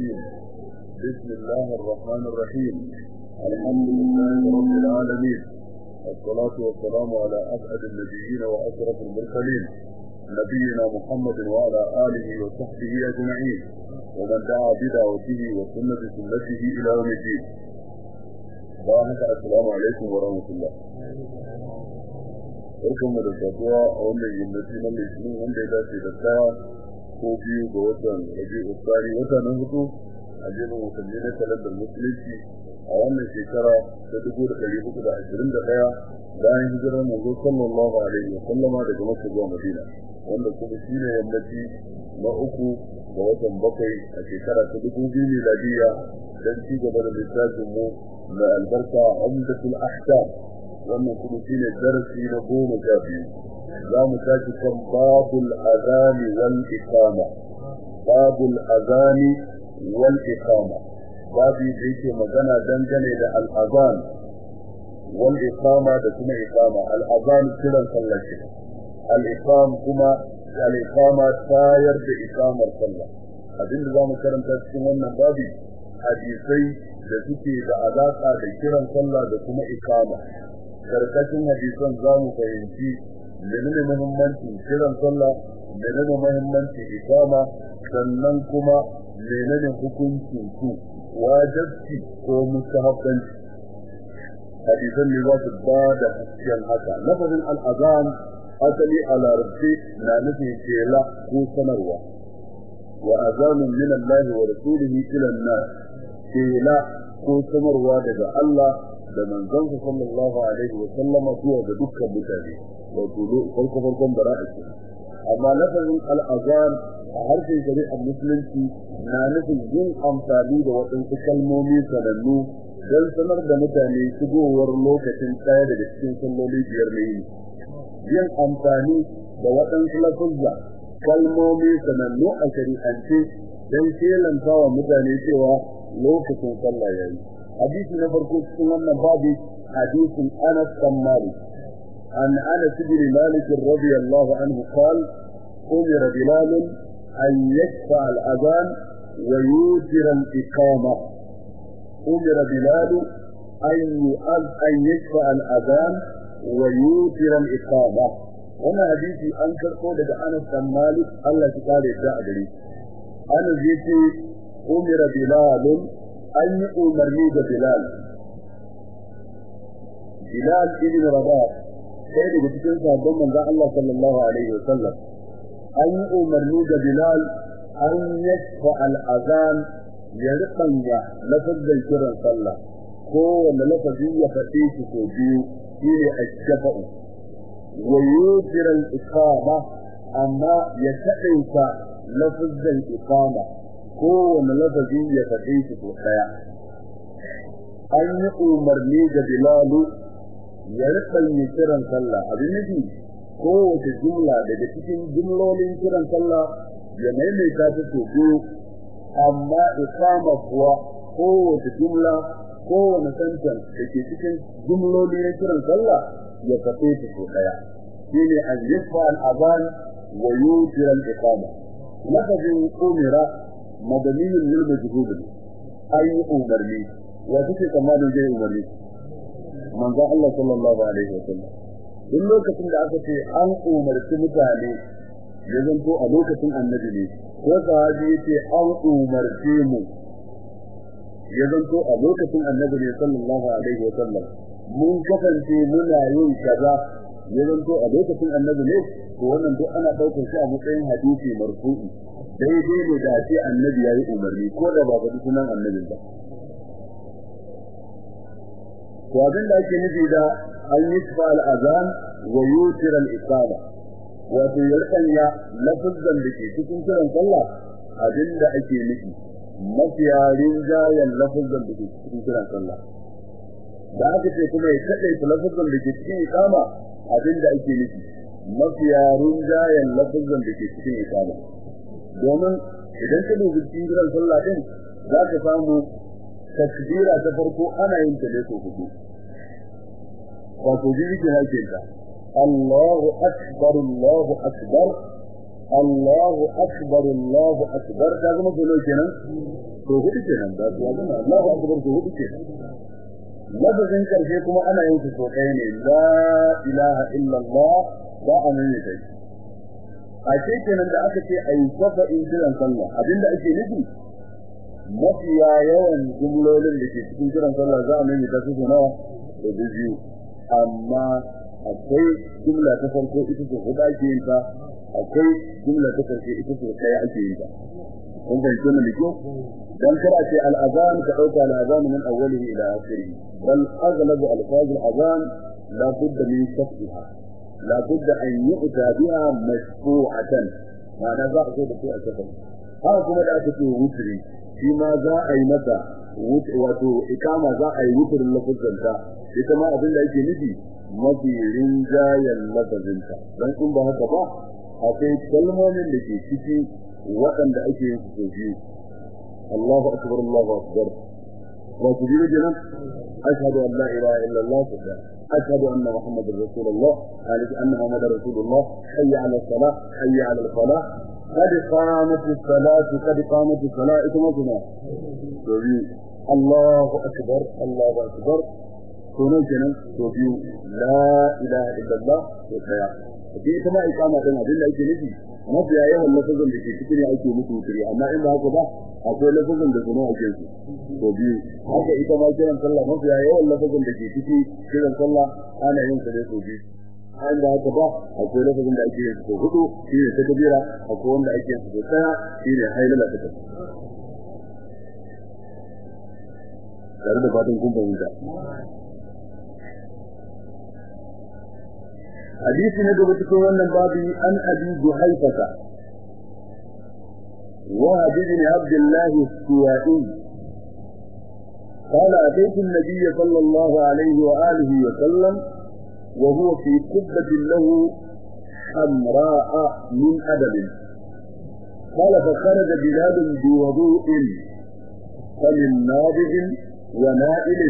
الرجيم بسم الله الرحمن الرحيم. الحمد لله رب العالمين. والصلاة والسلام على أسعد النبيين وأشرف المرسلين. نبينا محمد وعلى آله وصحبه أجمعين. ومن دعا بدعوته وسنة بسنته إلى يوم الدين. السلام عليكم ورحمة الله. barkan da saduwa a wannan yammaci na ko biyu ga watan rabi'u tsari wata na huɗu a jerin watanni na kalandar musulunci a wannan shekara ta dubu da ɗari huɗu da ashirin da ɗaya bayan hijirar manzo sallallahu alaihi wa sallama daga makka zuwa madina wanda kuma shi ne yammaci na uku ga watan bakwai a shekara ta dubu biyu miladiya don ci gaba da littafin mu na albarka umdatul ahkam. Wannan kuma shine darasi na goma sha biyu. Za mu tashi kan babul azani wal iqama. Babul azani wal iqama. Babu da yake magana dangane da al azan wal iqama da kuma iqama. Al azan kiran sallah al iqam kuma al iqama tayar da iqamar sallah. Abinda za mu karanta cikin wannan babu hadisai da suke da alaka da kiran sallah da kuma iqama. Karkashin hadisan za mu fahimci menene muhimmancin kiran sallah? Menene muhimmancin ikama sannan kuma menene hukuncin su? Wajibi ko mustahabbanci? Hadisan ne za su ba da hasken haka. Lafazin al'azan asali a larabci na nufin kela ko sanarwa. Wa azanun min Allah wa rasulihi ila an-nas. Kela ko sanarwa daga Allah da manzon sallallahu alaihi wa sallama zuwa ga dukkan mutane. Wato farko farkon bara'a ce. Amma lafazin al'azan a harshen shari'ar musulunci na nufin yin amfani da waɗansu kalmomi sanannu don sanar da mutane shigowar lokacin ɗaya daga cikin salloli biyar na yini. Yin amfani da waɗansu lafuzza kalmomi sanannu a shari'ance don shelanta wa mutane cewa lokacin sallah yayi حديث نبركوك سننا بعضي حديث أنس تماري أن أنس بن مالك رضي الله عنه قال أمر بلال أن يدفع الأذان ويوتر الإقامة. أمر بلال أن يدفع الأذان ويوتر الإقامة. وما حديثي أنكر قولة أنس تماري الله تعالى جعبري أنس يتي أمر بلال an yi umarni da Bilal. Bilal ibn Rabah sai daga cikin sabon manzon Allah sallallahu alaihi wasallam an yi umarni da Bilal an yasfa al-azan ya rikanya lafazin kiran sallah ko wanda lafazi ya faɗi shi ko biyu shine ash-shafa'u wa yutir al-iqama amma ya taɗaita lafazin iqama kowane lafazi ya faɗe shi ko ɗaya. An yi umarni ga Bilalu ya riƙa kiran sallah abin nufi kowace jumla daga cikin jumlolin kiran sallah ya maimaita ta so biyu amma ikama kuwa kowace jumla kowane santan da ke cikin jumloli na kiran sallah ya faɗe ta so ɗaya. Shi ne an yasfa al'azan wa yutira al-iqama. Lafazin umira madaniyun lil majhud ayi umarni. Wa take kamar da umarni? Manzo Allah sallallahu alaihi wasallam. Duk lokacin da aka ce an umarci mutane ya zanto a lokacin annabi ne. Ko sahabi ya ce an umarce mu ya zanto a lokacin annabi ne sallallahu alaihi wasallam. Mun kasance muna yin kaza ya zanto a lokacin annabi ne. Ana ɗaukar shi a matsayin hadisi marfu'i. Daidai ne da ce annabi ya yi umarni ko da ba faɗi sunan annabin ba. To abin da ake nufi da an yi shifa al'azan wa yutir al'isaba, wato ya rikanya lafizan da ke cikin kiran sallah abin da ake nufi mafiya rinjayen lafizan da ke cikin kiran sallah. Da aka ce kuma ya lafizan da ke cikin ikama abin da ake nufi mafiya rinjayen lafizan da ke cikin ikama. Domin idan ka dubi cikin sallah din za ka samu takbira ta farko ana yin ta ne ko huɗu. Wato ke hake ta. Allahu akbar Allahu akbar Allahu akbar Allahu akbar. Da zama ko kenan? To huɗu kenan. Da su Allahu akbar to huɗu kenan. Lafazin ƙarshe kuma ana yin su so ne. La ilaha illallah ba a ne dai a ce kenan da aka ce ayi safa in kiran sallah abin da ake nufi mafiya yawan jumlolin da ke cikin kiran sallah za a mai ta su nawa? Da biyu. Amma akwai jumla ta farko ita ce huda ake yin ta akwai jumla ta ƙarshe ita ce ɗaya ake yin ta. Kun bai tuna da kyau? Dan kara ce al-azan ka ɗauka al-azan min awwalihi ila akhirih bal aghlabu alfaz al-azan la budda min shaqqiha la budda an yu'ta biha mashfu'atan ma'ana za a zo da su a cikin haka kuma da aka ce wutri shi ma za a yi masa wato ikama za a yi wutrin lafazanta ita ma abin da yake nufi mafi rinjayen lafazinta dan in ba haka ba akwai kalmomin da ciki waɗanda ake yin su akbar wa kubiru jinan ashhadu an la ilaha illa Allah ta'ala ashhadu anna muhammadar rasulullah alaihi anna muhammadar rasulullah hayya ala salah hayya ala falah قد قامت الصلاة قد قامت الصلاة كما الله أكبر الله أكبر sunan kenan to biyu la ilaha illallah to daya sai ita ma ikama din abin da ake nufi mafiya yawan lafazin da ke cikin ake musu kiri amma in ba haka ba akwai lafazin da sunan ake su. To biyu haka ita ma kiran sallah mafiya yawan lafazin da ke ciki kiran sallah ana yin sa da to biyu. An da haka ba akwai lafazin da ake su huɗu shi ne ta kabira akwai wanda ake su da ɗaya shi ne hailala ta tare da fatan kun fahimta. حديث ندب تكون بابي عن أبي جحيفة وهب بن عبد الله السوائي. قال أتيت النبي صلى الله عليه وآله وسلم وهو في قبة له حمراء من أدب. قال فخرج بلاد بوضوء فمن ناضج ونائل.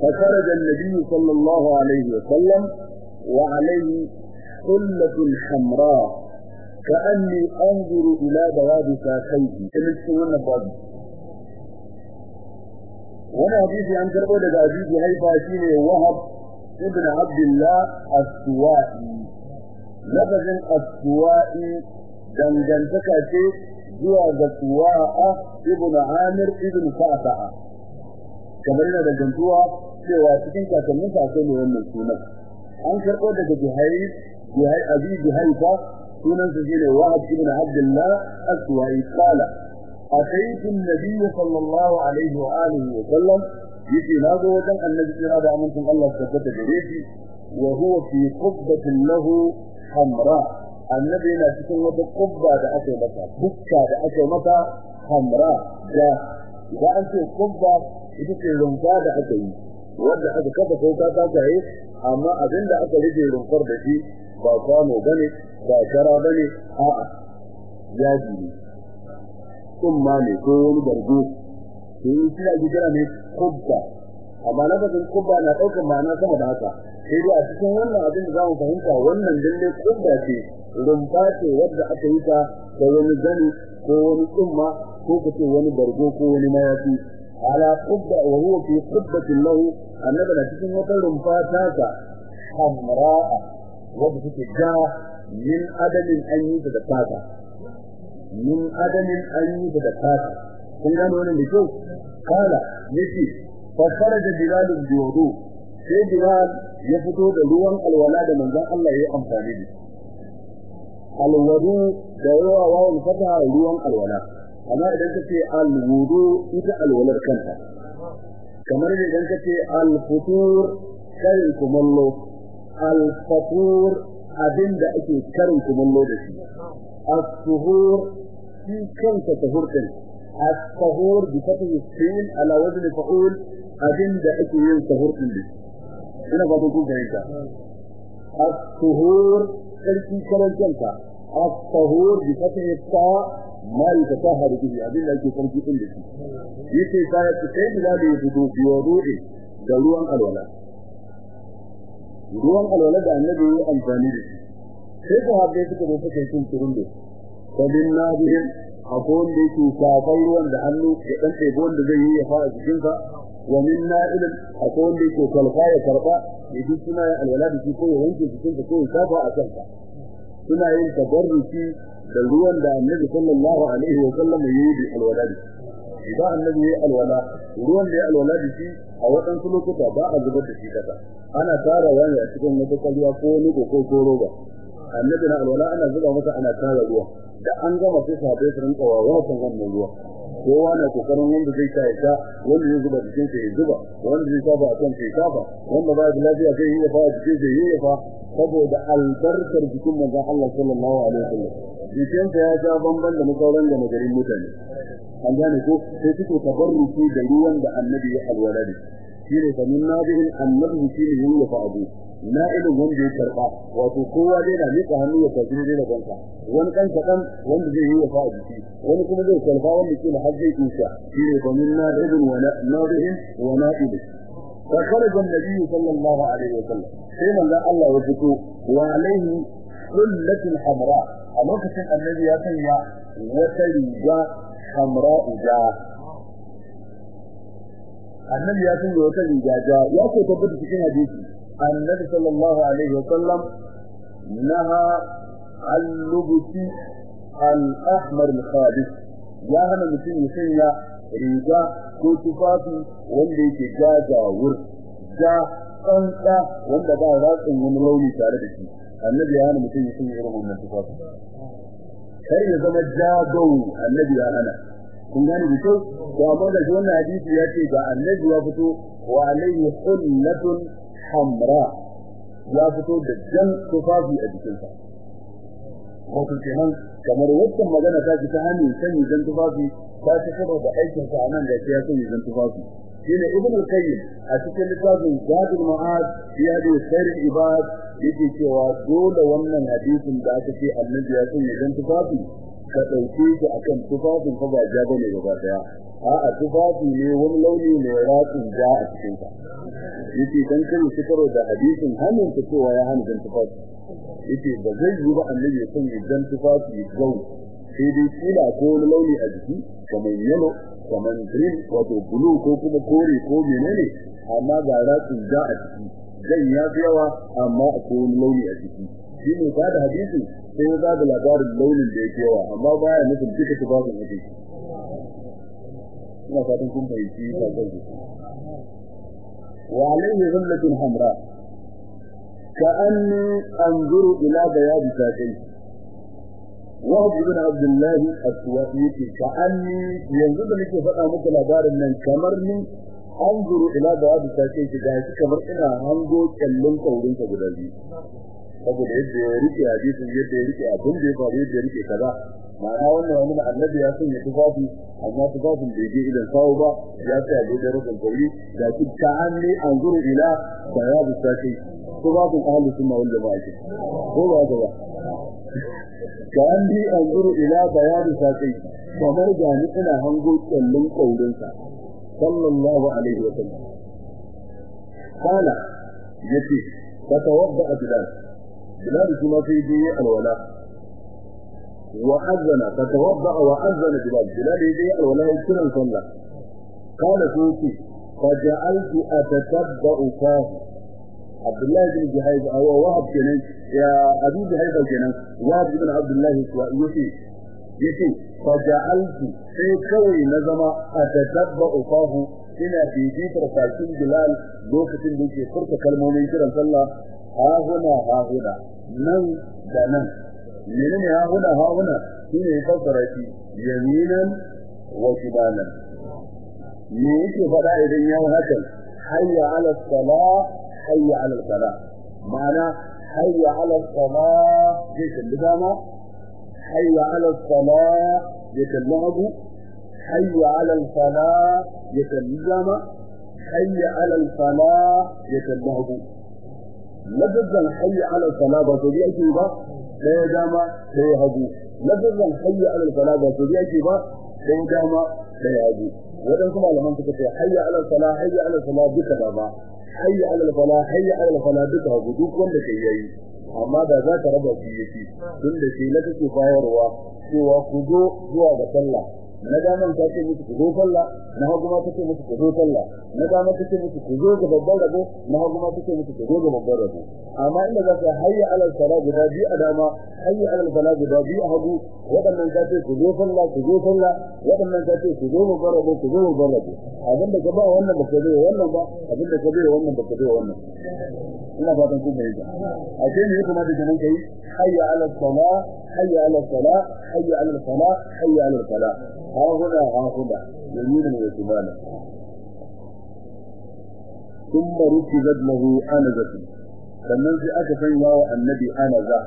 فخرج النبي صلى الله عليه وسلم وعليه حلة حمراء كأني أنظر إلى بواب ساقيه كما تكون باب وأنا حديثي عن كربو لدى أبيب هيفا شيني وهب ابن عبد الله السوائي. لفظ السوائي ga suwa'a ibn amir ibn sa'sa'a kamar yana dangantuwa cewa cikin kakannin sa akwai wannan sunan an karɓo daga Juhayy Juhayy Abi Juhayfa sunan sa shine Wahab ibn Abdullah Aswa'i qala ataytu an-nabiy sallallahu alaihi wa alihi wa sallam yace na zo wajen annabi kira da amincin Allah tabbata gare shi wa huwa fi qubbatin lahu hamra annabi yana cikin wata qubba da aka masa bukka da aka masa hamra da idan an ce qubba ita ce rumfa da aka yi wanda aka kafa ko ka ta yi amma abin da aka riƙe rumfar da shi ba kwano ba ne ba shara ba ne a'a yaji ne. Kuma ne ko wani bargo. To yi shi ake kira ne kubba. Amma na bazin kubba na ɗaukar ma'ana sama da haka. Sai dai a cikin wannan abin da za mu fahimta wannan dalle kubba ce rumfa ce wadda aka yi ta da wani zani ko wani tsumma ko kace wani bargo ko wani mayafi. Ala kubba wa huwa fi qubbatin lahu annabi na cikin wata rumfa taka hamra'a wadda take ja min adalin an yi da fata min adalin an yi da fata kun gano wannan da kyau kala ya ce fa kharaja bilal biwudu sai bilal ya fito da ruwan alwala da manzon Allah ya amfani da alwudu da yawa wawan fata ruwan alwala amma idan kace alwudu ita alwalar kanta. Kamar idan kace al-futur karin kumallo. Al-fatur abin da ake karin kumallo da shi. As-suhur shi kanta tahurtin as-suhur bi fatih sin ala wazn fa'ul abin da ake yin tahurtin da ina ba ku fahimta. As-suhur sarki karan kanta. As-suhur bi fatih ta abin da ake sarki din da shi ya ce sai ku sai da da fito biyo ruɗe da ruwan alwala da annabi ya amfani da shi sai ko habbe suka zo suka yi turun da sabin nabihin akwai wanda yake shafar ruwan da hannu ya dan ɗebo wanda zai yi ya fara jikinsa wa min na'ilin akwai wanda yake kalfa ya karɓa ya ji suna alwala da shi ko ya wanke jikinsa ko ya shafa a kansa suna yin tabarruki da ruwan da annabi sallallahu alaihi wa sallam ya yi da idan annabi ya yi alwala ruwan da ya alwala da shi a waɗansu lokuta ba a zubar da shi kasa ana tara wani a cikin wata kwalwa ko wani ko ko roba. Annabi na alwala ana zuba masa ana tara ruwa. Da an gama sai sahabbai su rinka wannan ruwa. Kowa na ƙoƙarin wanda zai ta ya wanda zai zuba jikin sa zuba wanda zai saba a kan sai saba wanda ba da lafiya zai yi fa jikin zai yi fa. Saboda albarkar jikin manzon Allah sallallahu alaihi wasallam. Jikin sa ya ja bamban da sauran da magarin mutane. An gane ko? Sai suke tabarruki da ruwan da annabi ya alwala da shi. Ne fa min nabihin annabi shi ne yin ya fa abu. Na ilin wanda ya karɓa wato kowa dai na mika hannu ya tafi dai da kanka wani kan kadan wanda zai yi ya fa wani kuma zai karɓa wanda ke da hajji insha shi ne fa min nabihin wa nabihin wa na'ib fa kharaja an-nabi sallallahu alaihi wa sallam. Sai manzo Allah ya fito wa alaihi kullatin hamra. A lokacin annabi ya sanya wata riga hamra uja annabi ya sanya wata riga ja. Ya ko tabbata cikin hadisi. annabi sallallahu alaihi wa sallam naha al-lubusi al-ahmar al-khabith ya hana mutum ya sanya riga ko tufafi wanda yake jajawur ja tsantsa wanda ba ratsin wani launi tare da shi. Annabi ya hana mutum ya sanya irin wannan tufafi. Zama jagau annabi kun gane da kyau? To amma da wannan hadisi ya ce ga annabi ya fito wa alaihi sunnatun hamra ya fito da jan tufafi a jikinsa. Wato kenan kamar wacce magana ta ta hanyar sanya jan tufafi ta ci da aikin sa nan da ya sanya jan tufafi. Shine ibn al-qayyim a cikin littafin zadul ma'ad fi hadi sayr ibad yake cewa dole wannan hadisin da aka ce annabi ya sanya jan tufafi ka ɗauke shi akan tufafin fa ba ja ba ne gaba ɗaya a'a tufafi ne wani launi ne ratsin ja a cikin sa ya ce dan kan shi karo da hadisin hannun ta cewa ya hana dan tufafi. Yace ba zai yi ba annabi ya sanya dan tufafi gau. Sai dai kila ko wani launi a jiki kamar yellow kamar green wato blue ko kuma kore ko menene amma ga ratsin ja a ciki zai ya fi yawa amma akwai wani launi a ciki shi ne ba da hadisi sai ya ba da labarin launin da yake yawa amma baya nufin duka tufafin hadisi ina fatan kun fahimci ba zai وعليه ظلة حمراء كأني أنظر إلى بياض ساقيه وهب بن عبد الله السوائي كأني ينظر لك فقط مثل دار من كمرني أنظر إلى بياض ساقيه جاهز كمر إلى أنظر كلم قولين كبدالي saboda yadda ya rike hadisin yadda ya rike abin da ya faru yadda ya rike kaza ma'ana wannan wani annabi ya sanya tufafi amma tufafin da yake idan sawo ba ya tsaya da da rubun kari da ki ta'anni anzuru ila bayabu saki tufafin ahlus sunna wal jama'a ko ba ga ba? Ta'anni anzuru ila bayabu saki kamar ga ina hango kallon kaurin sa sallallahu alaihi wa sallam. Kana ya ce fatawadda bilal. Bilal kuma sai dai alwala. وأذن فتوضأ وأذن بلال بلال يدي ولا يكون صلى قال سوتي فجعلت أتتبع فاه عبد الله بن جهيز أو وهب كنان يا أبي جهيز كنان وهب بن عبد الله يسي يسي فجعلت في كوي نظم أتتبع فاه ina bibitar bakin Bilal lokacin da yake furta kalmomin kiran sallah ha huna ha huna nan da nan menene ha huna ha huna shine ya fassara shi yaminan wa shimalan me yake faɗa idan ya hakan hayya ala salah hayya ala salah ma'ana hayya ala salah zai kalli dama hayya ala salah ya kalli hagu hayya ala salah ya kalli dama hayya ala salah ya kalli hagu lafazan hayya ala salah ba to yake ba sai dama sai hagu. Lafazan hayya ala salah ba to yake ba sai dama sai hagu. Waɗansu malaman suka ce hayya ala salah hayya ala salah duka da ba. Hayya ala salah hayya ala salah duka hagu duk wanda kai yayi amma da za ka raba shi yake tun shi na kake bayarwa cewa ku zo zuwa ga sallah na daman ta ce musu ku zo sallah na hagu ma ta ce musu ku zo sallah na daman ta ce musu ku zo ga babban rabo na hagu ma ta ce musu ku zo ga babban rabo amma inda za ka hayya alal sala guda biyu a dama hayya alal sala guda biyu a hagu waɗannan ta ce ku zo sallah ku zo sallah waɗannan ta ce ku zo babban rabo ku zo babban rabo abin da ka ba wannan ba ka bai wannan ba abin da ka bai wannan ba ka bai wannan ina fatan kun bayyana a ce ne kuma da janan kai hayya alal sala hayya alal sala hayya alal sala hayya alal sala huda yamin wa shimala thumma rukibat lahu anazatu sannan sai aka sanya wa annabi anaza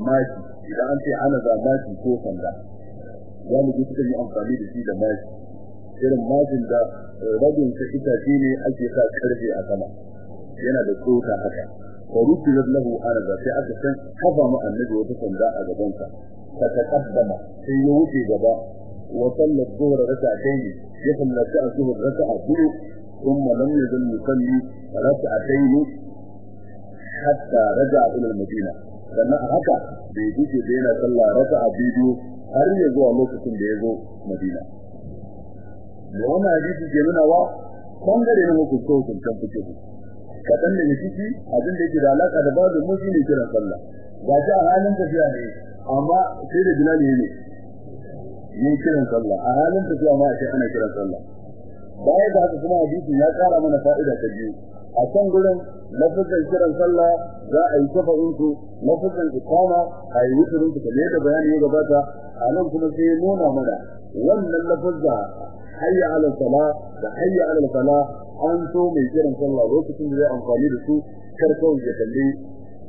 maki idan an ce anaza maki ko sanda za mu ji suka yi amfani da shi da maki irin makin da rabin sa itace ne ake sa ƙarfe a sama yana da tsota haka wa rukibat lahu anaza sai aka san kafa mu annabi wata sanda a gaban sa ta taqaddama sai ya wuce gaba wa sallat dhuhr rak'atayn ya sallata dhuhr rak'a biyu ثم لم يزل يصلي ركعتين hatta raja ila madina sannan a haka bai duke da yana sallah raka'a biyu har ya zuwa lokacin da ya zo madina da wannan hadisi ke nuna wa bangare na hukunci hukuncin fiqh kadan da ne ciki abin da yake da alaka da babu mutum ne kiran sallah ga ta halin tafiya ne amma sai da bilal ne ne kiran sallah. A halin tafiya ma sai ana kiran sallah. Baya da haka kuma hadisi ya kara mana fa'ida ta biyu. A can gurin lafazin kiran sallah za a yi shafa'in su lafazin ikama a yi wuturin su kamar da bayani ya gabata. A nan kuma sai ya nuna mana wannan lafazza hayya ala sala da hayya ala sala an so mai kiran sallah lokacin da zai amfani da su kar kawai ya kalli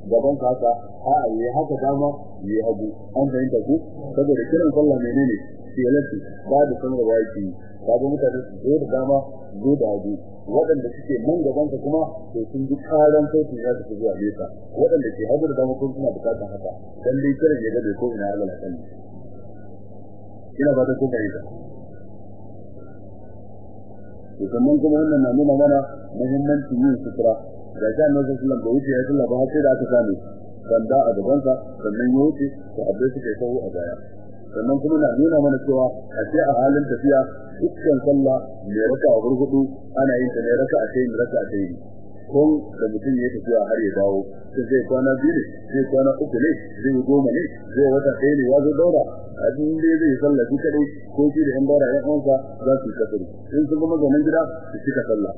gaban ka haka a yi haka dama yi hagu. An fahimta ku? Saboda kiran sallah menene? Siyalati ba da sanar da yaki kaga mutane su zo da dama zo da hagu. Waɗanda suke nan gaban ka kuma to sun ji karan sautin ya tafi zuwa nesa. Waɗanda ke hagu da dama kuma suna buƙatar haka. Dan dai kiran ya gade ko ina Allah kan ina ba da ko bai da sannan kuma wannan na nuna mana muhimmancin yin sutura. Da ga annabi sallallahu alaihi da wuce ya sallah ba sai da aka same sanda a gaban sa sannan ya wuce to abai suke kawo a baya. Sannan kuma na nuna mana cewa a ce a halin tafiya dukkan sallah mai raka a gurgudu ana yin ta ne raka a tayi raka a tayi ko da mutum ya tafiya har ya dawo sai zai kwana biyu ne zai kwana uku ne zai goma ne zai wata ɗaya ne ya daura. A cikin dai zai sallah shi kadai ko shi da yan daura yan uwansa za su yi kasari in sun zama zaunan gida su cika sallah.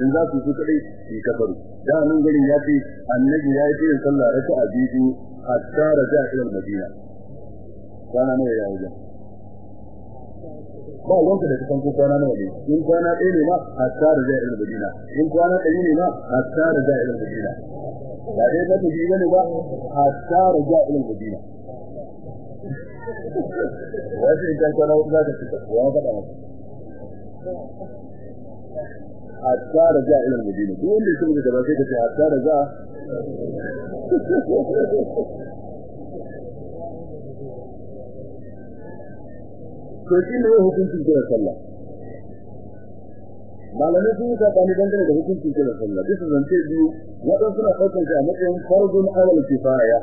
In za su su kadai su kafaru. Da nan garin ya ce annabi ya yi yin sallah raka a biyu hatta raja ila madina. Kwana nawa ya wajen? Ba wanka da kusan kwana nawa ne. In kwana ɗaya ne ma hatta raja ila madina. In kwana ɗaya ne ma hatta raja ila madina. Ba dai ba ji ba ne ba hatta raja ila madina. Wasu in kan kwana za ta fita wa faɗa masa hatta raja ila madina duk wanda yake da sai ka ce hatta raja to ne hukuncin kiran sallah malamai sun yi saɓani dangane da hukuncin kiran sallah bisa zance biyu waɗansu suna ɗaukar shi a matsayin fardun alal kifaya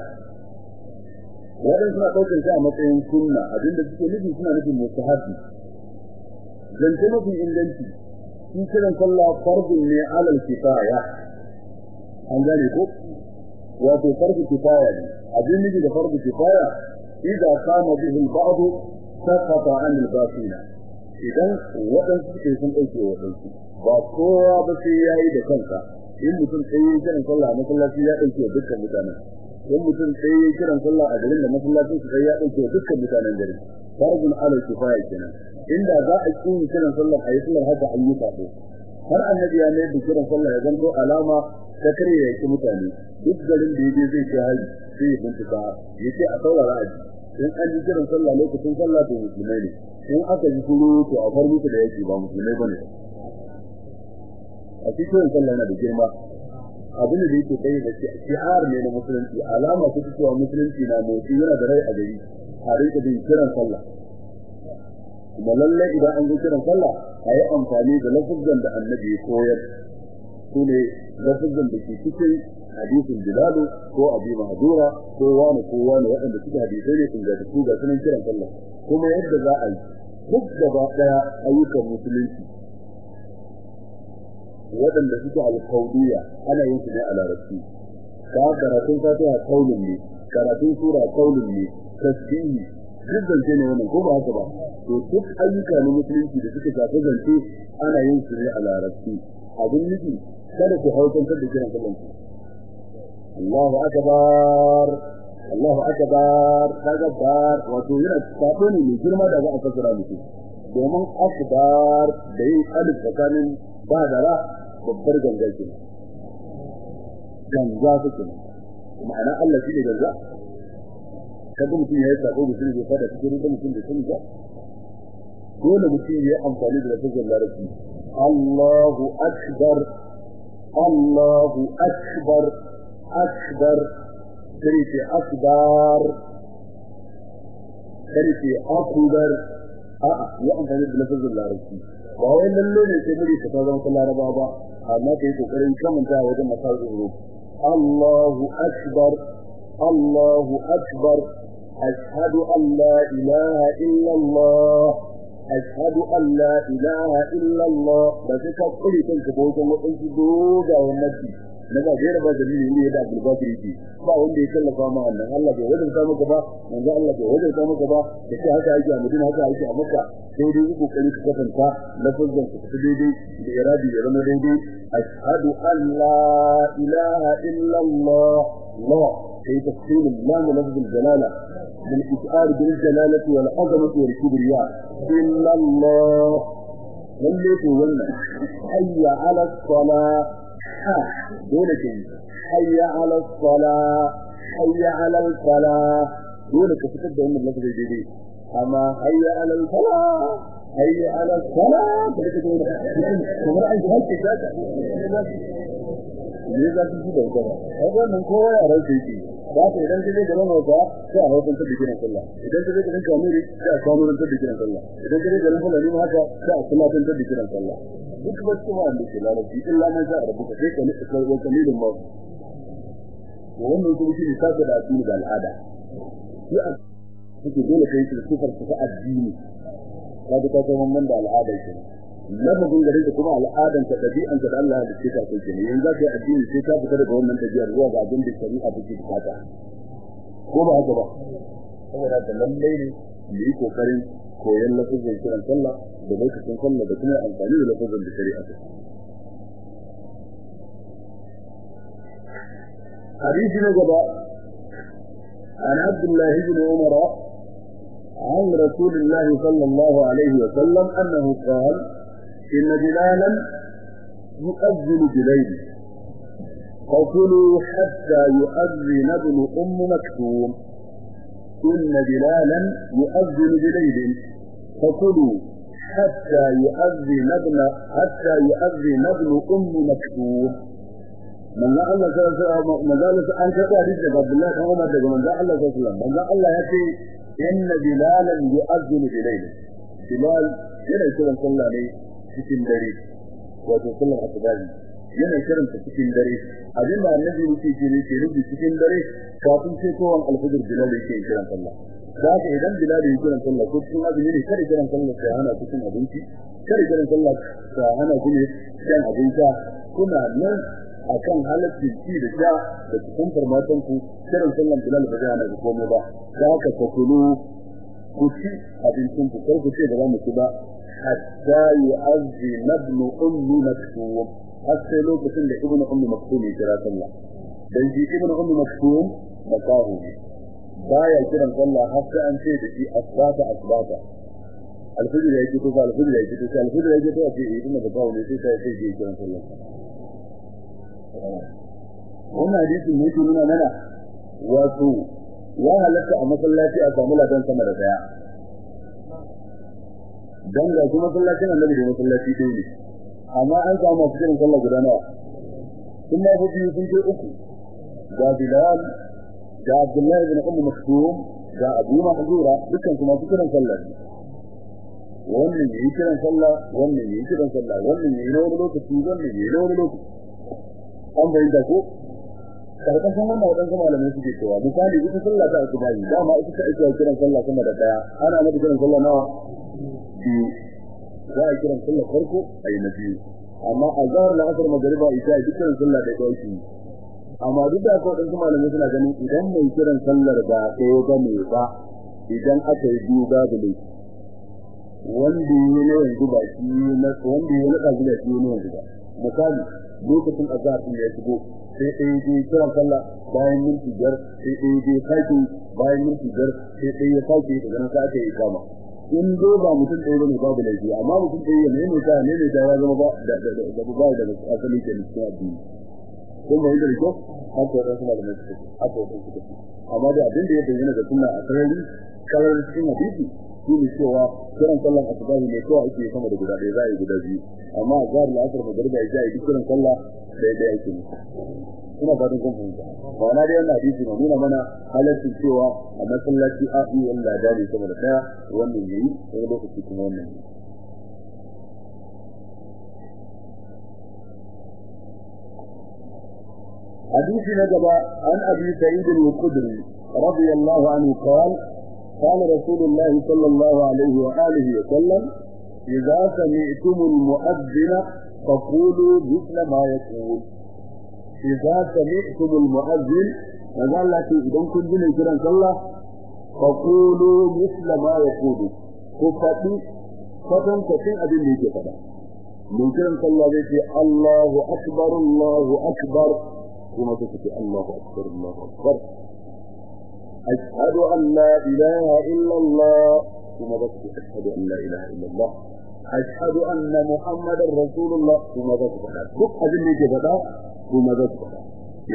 waɗansu suna ɗaukar shi a matsayin sunna abin da suke nufi suna nufin mustahabi zance mafi inganci shi kiran sallah fardun ne alal kifaya. An gane ko? Wato fardu kifaya ne. Abin nufi da fardu kifaya idan kama bihi al-ba'd sakata an al-baqina. Idan waɗansu suke sun ɗauke waɗansu ba kowa ba sai yayi da kansa. In mutum sai ya kiran sallah ya ɗauke dukkan mutanen. In mutum sai kiran sallah a garin da masallacin sai ya ɗauke dukkan mutanen gari fardun ala kifaya kenan. Inda za a yi kiran sallah a yi sallar haka an yi sabo har annabi ya mai da kiran sallah ya zanto alama ta kare ya yi mutane. Duk garin da ya je zai kai hari sai bincika ya ce a saurara a ji. In an ji kiran sallah lokacin sallah to musulmai ne. In aka ji kuro to a far musu da ba musulmai ba ne a na abin da yake kai da shi'ar ne na musulunci. Alama ta cewa musulunci na motsi yana da rai a gari. A riƙa bin kiran sallah. Kuma lalle idan an ji kiran sallah a yi amfani da lafuzan da annabi ya koyar. Su ne lafuzan da ke cikin hadisin bilal ko abi mahdura ko wani ko wani waɗanda suke hadisai ne sun gaji su ga sunan kiran sallah. Kuma yadda za a yi duk gaba ɗaya ayyukan musulunci waɗanda suke alƙawdiya ana yin su ne a larabci. Ka karatun fatiha kaulin ne karatun sura kaulin ne tasbihi duk zance ne wannan ko ba haka ba? To duk ayyuka na musulunci da suka shafi zance ana yin su ne a larabci. Abin nufi kada ku haukantar da kiran sallan ku. Allahu akbar Allahu akbar kaga wato yana sabo ne mai girma da za a fassara muku. Domin akbar da yin alif tsakanin ba da ra babbar ganga ce ganga take ma'ana Allah shi ne ganga kaga mutum ya yi mutum ya fada cikin rubutu mutum da sani ba. Dole mutum ya amfani da lafazin larabci. Allahu akbar Allahu akbar akbar. Sai ce akbar. Sai ce akbar. A a ya amfani da lafazin larabci. Ba wai lalle ne sai muri ta zama ta laraba ba amma kai ƙoƙarin kamanta wajen masarufin rubu Allahu akbar Allahu akbar أشهد أن لا إله إلا الله. أشهد أن لا إله إلا الله. بس كنت بقول كم دوجا والنبي. Naga jera ba dalili ne da Abdul Bakri ji ba wanda ya tallafa ma Allah Allah bai wajen samu gaba manzo Allah bai wajen samu gaba da shi haka yake a Madina haka yake a Makka sai dai kokari su kasanta lafazin su ta daidai da iradi ya zama daidai ashhadu an la ilaha illa Allah la sai tafsir lam lafz al-jalala بالإشعار بالجلالة والعظمة والكبرياء إلا الله وليت ولا حي على الصلاة dole ce hayya ala sala dole ka fitar da wannan lafazi daidai. Amma hayya ala sala hayya ala sala dole ka dole kamar an ji hakki da ta. Ne za su ji da gaba wannan kowa ya rauke shi ba ta idan kaje gaban wata sai a hukun ta bikin sallah. Idan kaje gaban kamuri sai a kamuri ta bikin sallah. Idan kaje gaban fulani a ta duk ba su ma da ke lalaci illa man sha rabbuka sai ka nika kai wani kalilin ma wannan kuma shi ne saka da addini da al'ada. Shi a cikin dole kai shi sifar ta addini. Kaga ta zama man da al'ada ke. Lafazin gare da kuma al'adan ta dabi'an da Allah da ke ta kai ne. Yanzu zaka yi addini sai ka fita daga wannan tabiyar zuwa ga abin da shari'a take buƙata. Ko ba haka ba? Saboda da lallai ne yi ƙoƙarin koyon lafazin kiran sallah da lokacin sallah da kuma amfani da lafazin da shari'a ta حديث نجبة عن عبد الله بن عمر عن رسول الله صلى الله عليه وسلم أنه قال إن بلالا يؤذن بليل فكلوا حتى يؤذن ابن أم مكتوم إن بلالا يؤذن بليل. فكلوا حتى يؤذن ابن حتى يؤذن ابن أم مكتوم من الله صلى الله عليه وسلم من ذلك أن حديث عبد الله بن عمر من ذا الله صلى الله عليه وسلم. من ذا الله يأتي إن بلالا يؤذن بليل. بلال yana kiran sallah ne cikin dare wato sallar asbahi yana kiran ta cikin dare. Abin da annabi yake ce ne ke rubi cikin dare kafin sai kowan alfajir bilal yake kiran sallah. Da haka idan bilal yake kiran sallah ko cikin azumi ne kada kiran sallah sai hana cikin abinci. Kada kiran sallah sai hana kuma shan abinci. Kuna nan akan halaccin ci da sha da cikin farmatan ku kiran sallan bilal ba zai hana ku komai ba. Da haka ku kulu ku ci abincin ku ku ce da za mu ci ba. Hatta yu'azzin ibn ummi maktum har sai lokacin da ibn ummi maktum ya kira sallah. Dan shi ibn ummi maktum makahu baya kiran sallah har sai an ce da shi asbata asbata. Alfajir ya fito ko alfajir ya fito sai alfajir ya fito sai ibn makahu ne sai sai sai kiran sallah. Wannan hadisin ne ke nuna mana wato ya halatta a masallaci a samu ladan sama da ɗaya. Dan ga kuma masallacin annabi da masallaci dai ne. Amma an samu masu kiran sallah guda nawa? Sun ma biyu sun ce uku. Ga bilal ga abdullahi ibn ummu maktum ga abu mahdura dukkan kuma su kiran sallah wannan ne kiran sallah wannan ne kiran sallah wannan ne na wani lokaci wannan ne na wani lokaci. An bayyana ko? Karkashin wannan wadansu malamai suke cewa misali ita sallah ta asuba ne dama ita ta ake kiran sallah sama da ɗaya ana mata kiran sallah nawa? Biyu. Za a kiran sallah farko a yi na biyu. Amma a zahar na asar magariba ita a dukkan sallah da ɗaya shi. Amma duk da akwai wadansu malamai suna ganin idan mai kiran sallar ba ɗaya ba ne ba idan aka yi biyu babu laifi wanda yi na yanzu ba shi na wanda yi na ɗazu da shi ne yanzu ba. Misali lokacin azhar ya shigo sai ɗaya je kiran sallah bayan minti biyar sai ɗaya je sake bayan minti biyar sai ɗaya ya sake daga nan sai aka yi kama in dai ba mutum ɗaya ba ne babu laifi amma mutum ɗaya ne ne ta ne ne ta ya zama ba da da da ba da asali ke cikin addini. Kun bai da riko haka da kuma da mutum haka da suka amma da abin da ya bayyana da sunna a sarari sarari cikin hadisi shi ne cewa kiran sallan asubahi ne kawai ake sama da guda ɗaya za a yi guda biyu amma a zahar la'asar magariba ya yi kiran sallah ɗaya ɗaya ake musu ina fatan kun fahimta ba na da yana hadisi na nuna mana halaccin cewa a masallaci a yi wani lada ne sama da ɗaya wannan yayi wani lokaci kuma wannan yayi حديث نجب عن أبي سعيد الخدري رضي الله عنه قال قال رسول الله صلى الله عليه وآله وسلم إذا سمعتم المؤذن فقولوا مثل ما يقول إذا سمعتم المؤذن فقال لك إذا كنت نجرا صلى فقولوا مثل ما يقول كفتي فتن فتن أبن ليك فدا من كرم صلى الله الله أكبر الله أكبر ثم تكتي الله أكبر الله أكبر أشهد أن لا إله إلا الله. ثم ذكر أشهد أن لا إله إلا الله. أشهد أن محمد رسول الله. ثم ذكر دك أبن لي ثم ذكر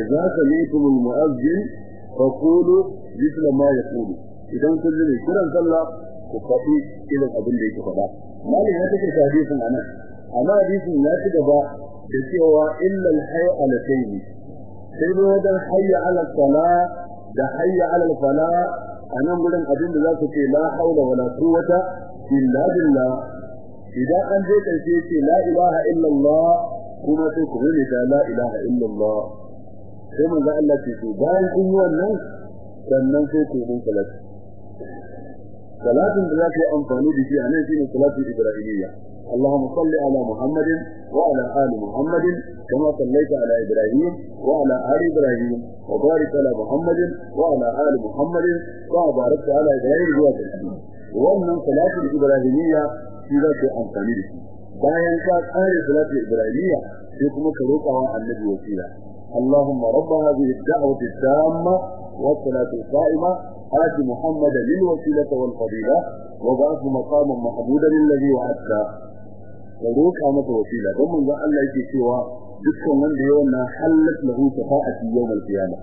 إذا سمعتم المؤذن فقولوا مثل ما يقول. إذا لي كرا صلى فقطي إلى أبن لي جبدا ما لي هذا حديث أنا. أما حديث لا تجبا بسيوا إلا الحي على سيدي سيدي هذا الحي على الصلاة. Da hayya alal fala a nan gurin abin da zaka ce la haula wala quwwata illa billah. Idan an je ƙarshe ce la ilaha illa Allah kuma sai ku ne da la ilaha illa Allah sai manzo Allah ce to bayan kun yi wannan sannan sai ku yi salati. Salatin da zaka yi amfani da shi a nan shine salatu ibrahimiyya. اللهم صل على محمد وعلى آل محمد كما صليت على إبراهيم وعلى آل إبراهيم وبارك على محمد وعلى آل محمد كما باركت على إبراهيم جواب الحمد ومن صلاة الإبراهيمية إذا كان تميل بايان كان آل صلاة الإبراهيمية يكم كروكا النبي وسيلة اللهم رب هذه الدعوة التامة والصلاة القائمة. آت محمد للوسيلة والفضيلة. وبعث مقاما محمودا الذي وعدتا ka roƙa masa wasila. Don manzon Allah yake cewa dukkan wanda ya wannan halat lahu shafa'ati yawmal qiyamah.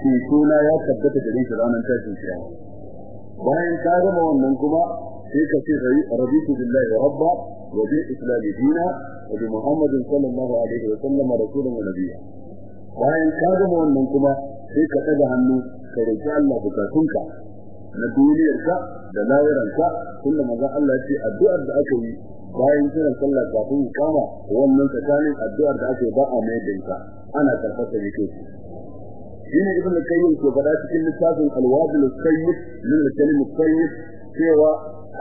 Shi suna ya tabbata da shi ranar tashin kiyama. Bayan ka gama wannan kuma sai ka ce rabitu billahi rabba wa bi islami dina wa bi muhammadin sallallahu alaihi wa sallam rasulun nabiyya. Bayan ka gama wannan kuma sai ka ɗaga hannu ka roƙi Allah bukatunka na duniyarka da lawuranka kullum manzon Allah ya ce addu'ar da aka yi bayan kiran sallah kafin kama wannan tsakanin addu'ar da ake ba a mai ita ana karfata da yake shine ibnu qayyim ke faɗa cikin littafin al-wabil min al-kalim al-sayyid cewa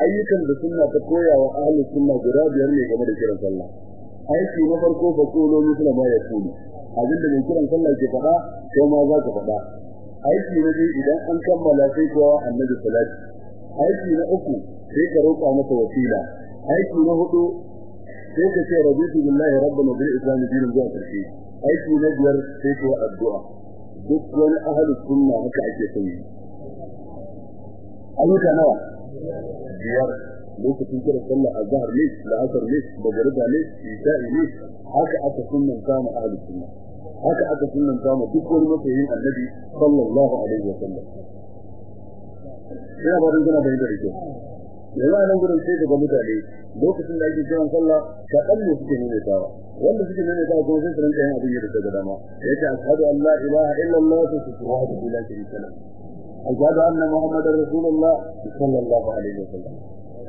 ayyukan da sunna ta koya wa ahlus sunna guda biyar ne game da kiran sallah. Aiki na farko fa qulu mithla ma yaqulu abin da mai kiran sallah ke faɗa sai ma za ka faɗa. Aiki na biyu idan an kammala sai kuwa annabi salati. Aiki na uku sai ka roƙa masa wasila. Aiki na hudu sai ka ce rabitu billahi rabbana bil islam dinin zuwa karshe aiki na biyar sai ka addu'a duk wani ahlus sunna haka ake son yi ayyuka nawa biyar lokacin kira sallah azhar ne da asar ne magriba ne isha'i ne haka aka sunnan kama ahlus sunna haka aka sunnan kama duk wani masoyin annabi sallallahu alaihi wa sallam ina ba dangana da yadda yanzu a nan gudun sai daga mutane lokacin da ake kiran sallah kaɗan ne suke nuna tawa wanda suke nuna tawa kuma sai su rinka yin abin yadda daga dama. Ya ce ashhadu an la ilaha illallah wa subhanahu la sharika lahu. Ashhadu anna muhammadar rasulullah sallallahu alaihi wa sallam.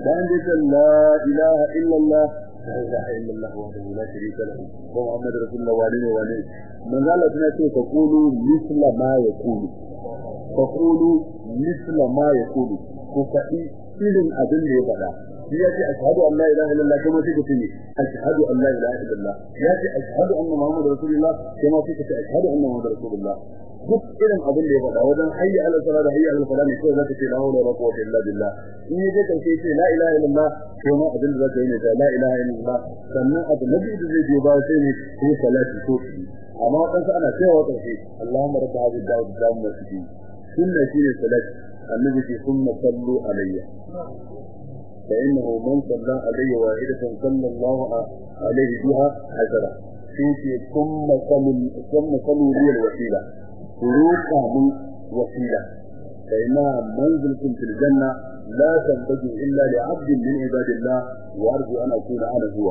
Bayan da ce la ilaha illallah la ilaha illallah wahdahu la sharika lahu. Wa muhammadur rasulullah wa alihi wa alihi manzo Allah tana ce ka qulu misla ma yaqulu. Ka qulu misla ma yaqulu. Ko faɗi irin abin da ya faɗa. Shi ya ce ashhadu an la ilaha illallah kuma sai ka ce ashhadu an la ilaha illallah. Ya ce ashhadu anna muhammadar rasulullah kuma sai ka ce ashhadu anna muhammadar rasulullah. Duk irin abin da ya faɗa wajen hayya ala sala da hayya ala fala ne kawai zaka ce la hawla wala quwwata illa billah. In ya je kan sai ce la ilaha illallah kuma abin da zaka yi ne la ilaha illallah. Sannan abu nabi da zai je ba sai ne ko salati ko amma kansa ana cewa ƙarshe Allahumma rabb hadhihi da'wat tamma fi sunna salati. Annabi ce sunna sallu alayya فإنه من صلى علي واحدة صلى الله عليه بها عشرة. في ثم صلوا ثم صلوا لي الوسيلة. روحا من وسيلة. فإنها منزلة في الجنة لا تنبغي إلا لعبد من عباد الله وأرجو أن أكون أنا هو.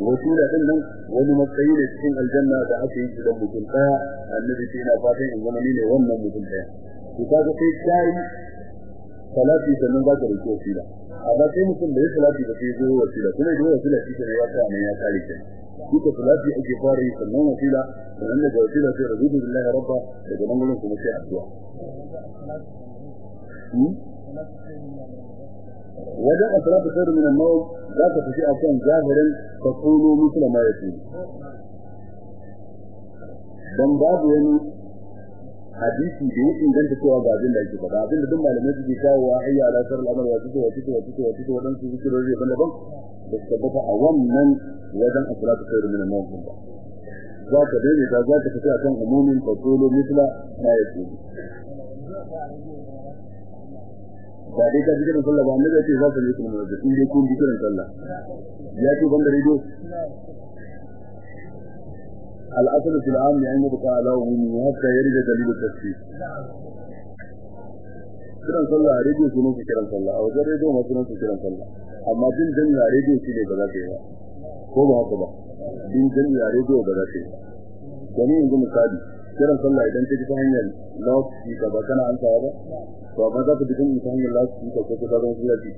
وسيلة إنه ولمتقين في الجنة دعته إلى المتنقى الذي فينا فاتح الزمنين ومن المتنقى to kaga sai kai salati sannan za ka riƙe wasila amma sai mutum da ya salati da sai zo wasila. Kuma da wasila shi ne ya kana ya kare shi. Duka salati ake fara yi sannan wasila sannan da wasila sai rubutu billahi rabba daga nan gurin kuma sai addu'a. Hmm? Wajen asirata sai rumin annawar za ka tafi a kan zahirin ka kono musulma ya ce. Don babu wani hadisi da yake inganta cewa ga abin da yake faɗa abin da duk malamai suke kawo wa hayya ala sar al-amal wa tuwa tuwa tuwa tuwa wadan su zikiro ne ban daban da tabbata a wannan wajen asalatu sayar min an-nawm ba za ka dai da za ka tafi akan umumin fasulu misla ma yake. Ba dai ka ji kiran sallah ba annabi ya ce za ka yi kuma da in dai kun ji kiran sallah. Ya ce ban da rediyo? الأصل في العام أن يبقى على عمومه حتى يرد دليل التفسير kiran sallah a rediyo sunan su kiran sallah a wajen rediyo ma sunan su kiran sallah amma din dan a rediyo shi ne ba za ta yi ba ko ba haka ba din dan a rediyo ba za ta yi ba domin yanzu misali kiran sallah idan ta ji ta hanyar loudspeaker ba kana an ba to amma za ka ji ta hanyar loudspeaker ko ta zama sullaci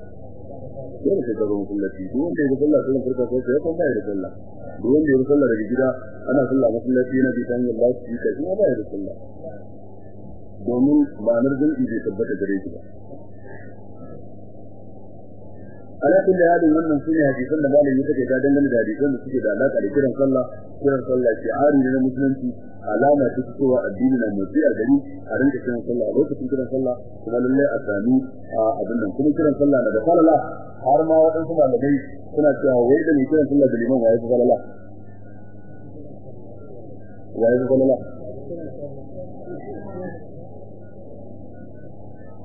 dole sai ka zama sullaci duk wanda ya ga sallah sai farka sai ya kuma ya da sallah duk wanda ya sallah daga gida ana sallah masallaci yana bi tan Allah shi ka kuma ba ya da sallah. Domin ma'anar jami'i bai tabbata gare shi ba. Ala kulli halin wannan su ne hadisan da malami take da dangane da hadisan da suke da alaka da kiran sallah kiran sallah shi'ari ne na musulunci alama ta cewa addini na motsi a gari a rinka kiran sallah lokacin kiran sallah kuma lalle a sami abin nan kuma kiran sallah na da falala. Har ma waɗansu malamai suna cewa wai da mai kiran sallah da liman waye falala? Waye falala?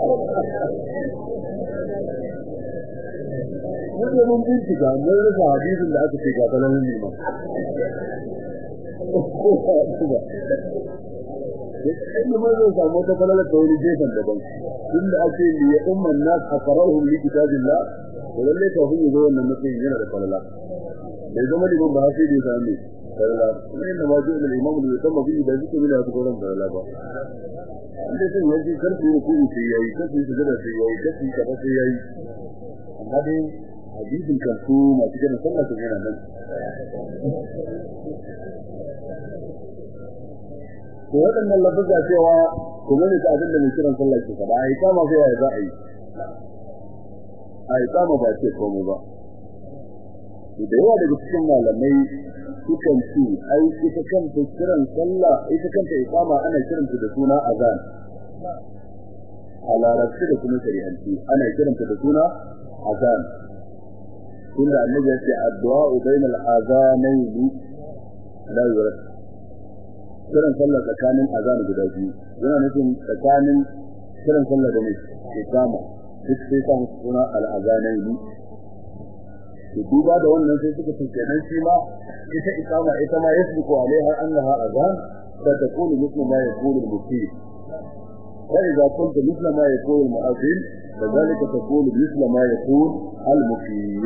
sallah wanda mun bincika mun rufe hadisin da aka ce ga falalan liman inda ma zai samu wata falalar da wani gefen daban. Tunda ake li ya umman nas aqrarhum li kitabillah to lalle ka hu zo wannan mutum yana da falala. Bai zama liman ba sai dai sami falala. Inda ma ji al imam da yamma bi da zikri da gurin falala ba. Inda sai yaji ƙarfi ku sai yayi da sai yayi sai yayi amma dai hadisin sallah nan. Cewa kuma ne abin da mai kiran sallah ke faɗa ai kama sai ya za a yi? Ai kama ba ce komai ba. Da yawa daga cikin malamai sukan ce ai ita kanta kiran sallah ita kanta iqama ana kiranta da suna azan. A larabci da kuma shari'anci ana kiranta da suna azan tunda annabi ya ce addu'a bainal azanaini la yurad kiran sallah tsakanin azan guda biyu yana nufin tsakanin kiran sallah da mai ikama duk sai kan suna al-azanaini to duba da wannan sai suka ce kenan shi ma ita ikama ita ma yasbiqu alaiha annaha azan fa takunu mithla ma yaqulu al-muqim فإذا قلت مثل ما يقول المؤذن فذلك تقول مثل ما يقول المقيم.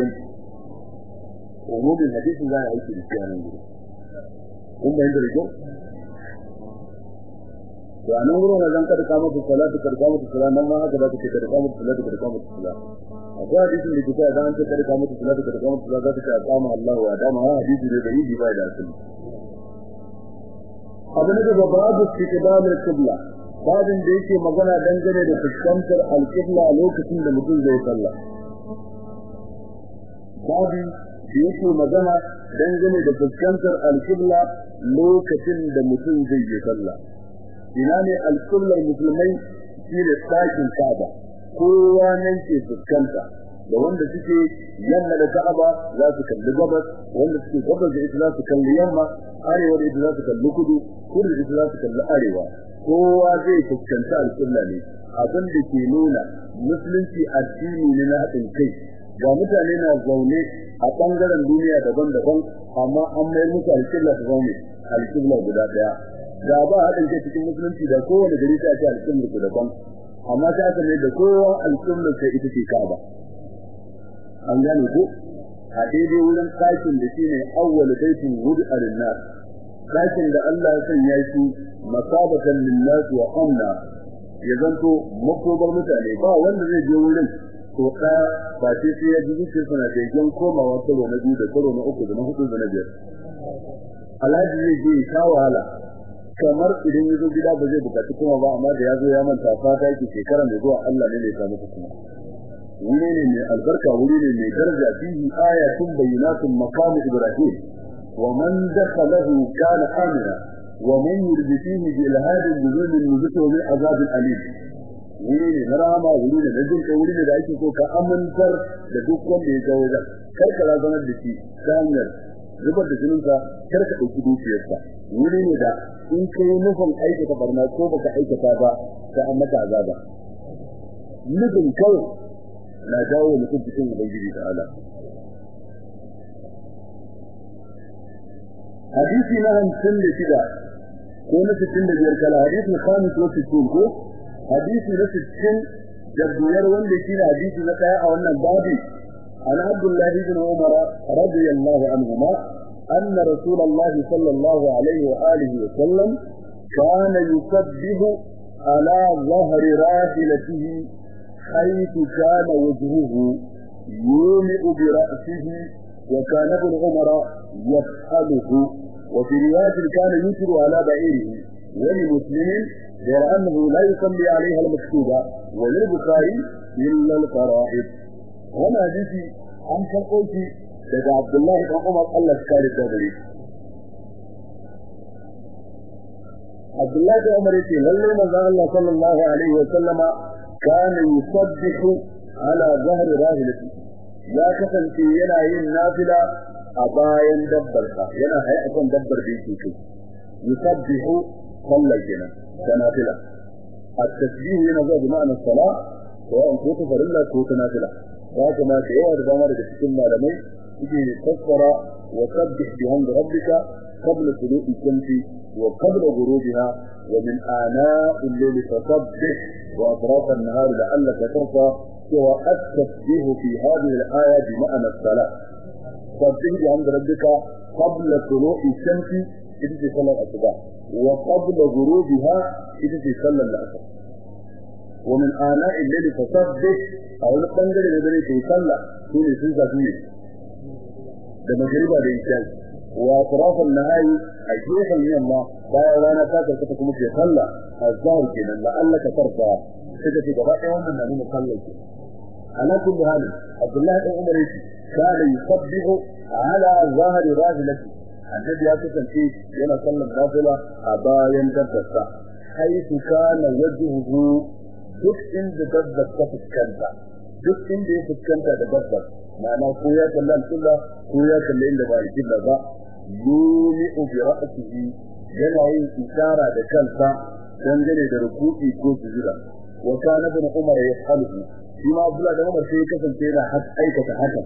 ونوب الحديث لا يعيش الإسلام هم عند رجل وأنا أمره لأن قد قامت الصلاة قد قامت الصلاة نما هكذا؟ قد قامت الصلاة قد قامت الصلاة. أقوى حديث اللي كتاب إذا أنت قد قامت الصلاة قد قامت الصلاة. ذاتك أقامها الله وأدامها. حديث لبعي جبايد أسلم أبنك ببعض استقبال القبلة. Babin da yake magana dangane da fuskantar al-qibla lokacin da mutum zai salla. Babin da yake magana dangane da fuskantar al-qibla lokacin da mutum zai yi salla. Ina ne al-qibla musulmai shine sakin Kaaba. Kowa nan ke fuskanta. Da wanda suke yamma da Ka'aba za su kalli gabas wanda suke gabas da ita za su kalli yamma arewa da ita za su kalli kudu kudu da ita za su kalli arewa. Kowa zai fuskanta alƙibla ne. Abin da ke nuna musulunci addini ne na haɗin kai. Ga mutane na zaune a ɓangaren duniya daban-daban amma an mai musu alƙibla ta zaune alƙibla guda ɗaya. Da ba haɗin kai cikin musulunci da kowane gari ta ce alƙibla ku daban. Amma ta aka mai da kowa alƙibla sai ita ce Ka'aba. An gane ko? A daidai wurin ɗakin da shine awwal baitin wud'a lin-nas. Ɗakin da Allah ya sanya shi masabatan lin-nas wa amna ya zanto makobar mutane ba wanda zai je wurin to ɗaya ba sai sai ya ji zuciya suna da yan komawa karo na biyu da karo na uku da na huɗu da na biyar alhaji zai je ya wahala kamar idan ya zo gida ba zai buƙaci kuma ba amma da ya zo ya manta fata yake shekara mai zuwa Allah ne mai samu kuma wuri ne mai albarka wuri ne mai daraja fihi ayatun bayyinatun maqam ibrahim wa man dakhalahu kana amina yurdi fihi bi ilhad nuzul nuzul min azab alim wuri ne na rama wuri ne na jinka wuri ne da ake so ka amintar da duk wanda ya ga wajen karkara zanar da shi ta hanyar zubar da jininka kar ka ɗauki dukiyarsa wuri ne da in kai nufin aikata barna ko baka aikata ba ta an maka nufin kawai na jawo mutum ubangiji da ala da shida كونه تكين بيرك الحديث الخامس والستون هو حديث نفس التكين جدوير والذين حديث ذكاء عن بابي عن عبد الله بن عمر رضي الله عنهما أن رسول الله صلى الله عليه وآله وسلم كان يسبب على ظهر راحلته حيث كان وجهه يومئ برأسه وكان ابن عمر يسأله وفي رواية كان يوتر على بعيره. ولمسلم غير أنه لا يصلي عليها المكتوبة وللبخاري إلا الفرائض. هنا جيتي عن شرقوتي لدى عبد الله بن عمر قال لك كان الدبري. عبد الله بن عمر يقول لله من الله صلى الله عليه وسلم كان يصدق على ظهر راهلته؟ لا تقل في yin nafila a bayan dabbar sa yana hai akan dabbar da yake kai yusabbihu sallah kenan da nafila at-tasbih yana zuwa bi ma'anar sala ko an ko ta farilla ko ta nafila ya kuma da yawa da dama daga cikin malamai suke fassara wa sabbih bihamdi rabbika qabla tulu'i shamsi wa qabla ghurubiha wa min ana'i al-layli fasabbih wa atraf an-nahar la'allaka tarda wa at-tasbih fi hadhihi al-aya bi ma'na as-salah sabbih bihamdi rabbika qabla tulu'i shamsi ita ce sallar asuba wa qabla ghurubiha ita ce sallar al-asr wa min ana'i al-layli fasabbih a wani ɓangare da dare kai sallah su ne sun zafi da magriba da isha wa atrafan nahari a gefen yamma bayan rana ta karkata kuma ke sallah azhar kenan la Allah ke yusabbihu ala zahri rajulati annabi ya kasance yana sallar nafila a bayan dabbarsa haitu kana wajhuhu duk inda dabbar ta fuskanta duk inda ya fuskanta da dabbar ma'ana ko ya kalli al-qibla ko ya kalli inda ba al-qibla ba yumi bi ra'sihi yana yin isara da kansa dangane da ruku'i ko sujuda wa kana ibn umar yaf'aluhu shi ma Abdullah da Umar sai kasance yana aikata haka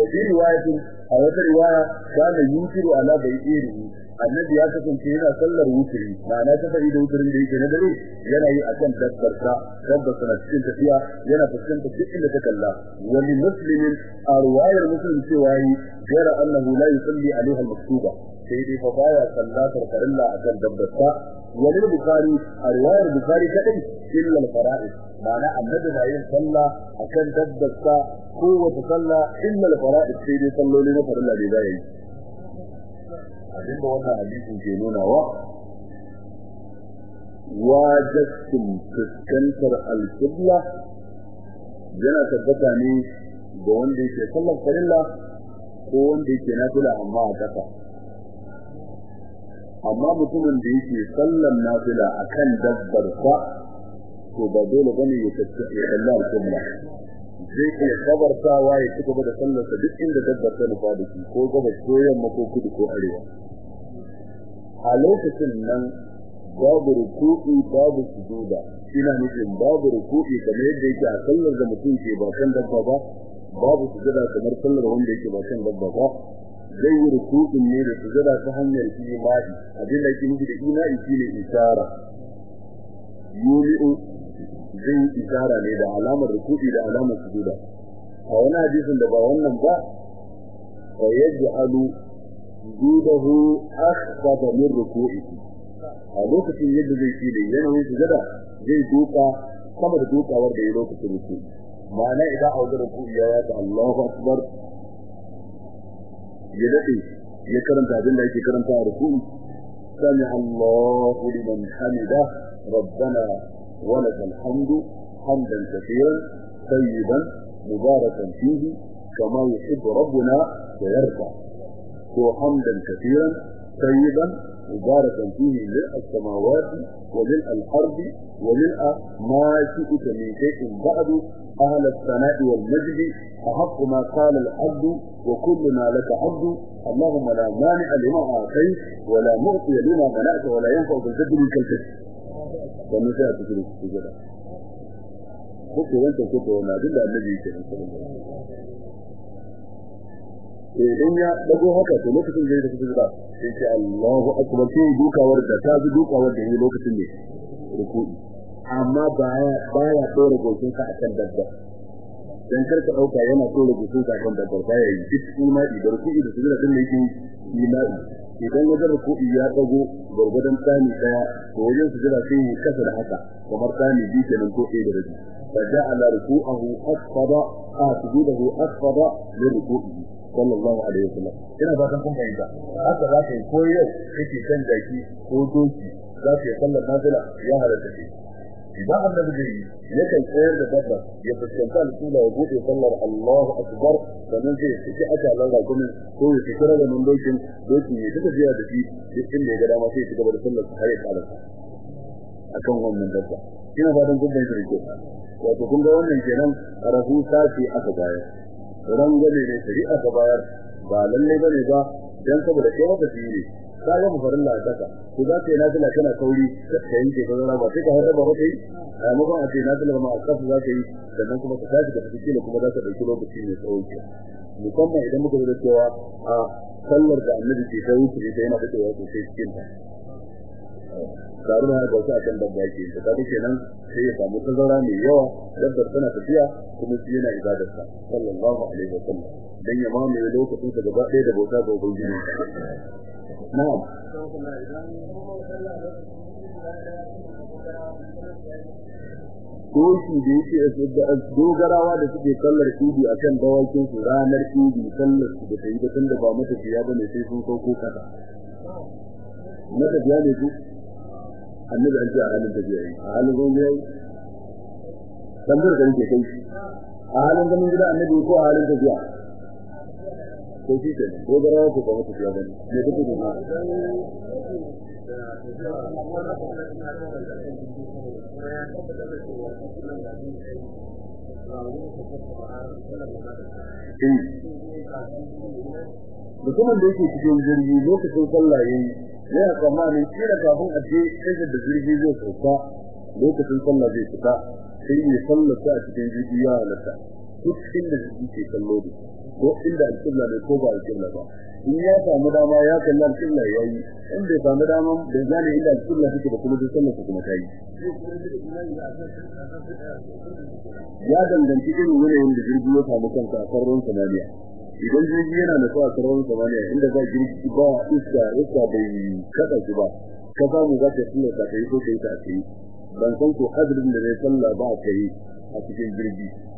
riwayatin a wata riwaya kana yusiru ala bai'irihi annabi ya kasance yana sallar wuturi. Ma'ana ta fa'ida wuturin da yake na dare yana yi akan dabbar sa dabbar sa cikin tafiya yana fuskanta duk inda ta kalla. Wani muslimin a riwayar muslim cewa yi gara annahu la yusalli alaiha al-maktuba. Sai dai fa baya sallatar akan dabbar wani bukhari a riwayar bukhari kadai illa al-fara'id ma'ana annabi na yin sallah akan dabbar sa ko wata sallah illa al-fara'id sai dai salloli na farilla da zai yi abin da wannan hadisin ke nuna wa wajibin fuskantar al-qibla yana tabbata ne ga wanda yake sallar farilla ko wanda yake nafila amma a kasa amma mutumin da yake sallar nafila akan dabbar sa to ba dole ba ne ya kalla al-qibla. Zai iya kabartawa ya ci gaba da sallarsa duk inda dabbar ta nufa da shi ko gabas ko yamma ko kudu ko arewa. A lokacin nan babu ruku'i babu sujuda. Ina nufin babu ruku'i kamar yadda yake a sallar da mutum ke ba kan dabba ba babu sujuda kamar sallar wanda yake ba kan dabba ba. Zai yi ruku'in ne da sujuda ta hanyar imani. Abin da yake nufi da imani shine isara yuli'u zai yi isara ne da alamar ruku'i da alamar sujuda a wani hadisin da ba wannan ba fa yaj'alu sujudahu akhfada min ruku'ihi a lokacin yadda zai ci da yanayin sujada zai duka sama da dukawar da ya lokacin ruku ma'ana idan a wajen ruku ya yata Allahu akbar ya dade ya karanta abin da yake karanta a ruku sami Allahu liman hamida rabbana wa lakal hamdu hamdan kathiran tayyiban mubarakan fihi kama yuhibbu rabbuna wa yarda ko hamdan kathiran tayyiban مباركا فيه ملء السماوات وملء الأرض وملء ما شئت من شيء بعد أهل الثناء والمجد أحق ما قال العبد وكل ما لك حد اللهم لا مانع لما أعطيه ولا معطي لما منعته ولا ينفع في بالجد من كالفس فالنساء تكريك في جدا خطوا وانت وخطوا وما دل النبي كريم صلى الله إذن إيه، يأتبه هكا تلوك تنجيزة في جدا إن شاء الله أكبر. في دوكا ورده تازي دوك ورد. في لوك تنجيزة ركوئي amma baya baya tsore goshin sa akan dabba dan karka dauka yana tsore goshin sa akan dabba baya yi duk imani da ruku'i da sujada din yake imani idan wajen ruku'i ya dago gurgudan tsani daya to wajen sujada sai ya kasa da haka kamar tsani biyu kenan ko ɗaya da rabi فجعل ركوعه أخفض آه سجوده أخفض لركوعه sallallahu alaihi wasallam ina fatan kun fahimta haka za ka yi ko yau kake kan daki ko doki za ka yi sallar nafila ya halatta ce idan annabi yi yakan tsayar da dabba ya fuskanta alƙula ya buɗe sallar Allahu akbar sannan zai fiti aka lalla kuma ko ya fiti da nan dokin dokin ya duka jiya da shi duk inda ya ga dama sai ya ci gaba da sallar sa har ya kalasa akan wannan dabba. Ina fatan kun da kyau. Wato kun ga wannan kenan rahusa ce aka bayar. Rangwame ne shari'a ta bayar. Ba lalle ba ne ba dan saboda kai maka ne. Ka ga mufarin la taka ko za ka yi nafila kana kauri ka yanke ka zara ba sai ka hada ba kai. A maimakon a ce nafila ma a kasu za ka yi sannan kuma ka tashi ka tafi kila kuma za ka ɗauki lokaci mai tsawo ke. Musamman idan muka da cewa a sallar da annabi ke ta wuce ta yana fitowa sosai cikin ta. Tare da wasu akan dabba yake da kaga kenan sai ya samu tazara mai yawa dabbar tana tafiya kuma shi yana ibadarsa. Sallallahu alaihi wasallam dan ya mamaye lokacin sa gaba ɗaya da bauta ga ubangiji na'am. Doki da yake dogarawa da suke kallar idi akan dawakin su ranar idi sallar su da tayi da tunda ba mata fiya ba ne sai sun sauko kasa. Mata fiya ne ku annabi an ce a halin tafiya yi. A halin yayi tambayar da nake kai. A halin zaman gida annabi ko a halin tafiya? Ko shi ke ko ko ba ba ne ne da mutumin da yake cikin jirgi lokacin sallah yayi yana tsammanin kira kafin a je kai da jirgi zai sauka lokacin sallah zai fita sai ya sallata a cikin jirgi ya halatta duk inda jirgi ke kallo da ko inda alƙibla ne ko ba alƙibla ba. In ya samu dama ya kalli alƙibla ya yi. In bai samu dama da gane inda alƙibla take da kuma sallar kuma ta yi. Ya danganci irin yanayin da jirgi ya samu kanka a sararin samaniya. Idan jirgi yana da a sararin samaniya inda ba jirgi ba iska iska bai kada shi ba ka samu za ta tsalla ta kai ko kai ta kai ban san ko adadin da zai salla ba a kai a cikin jirgi.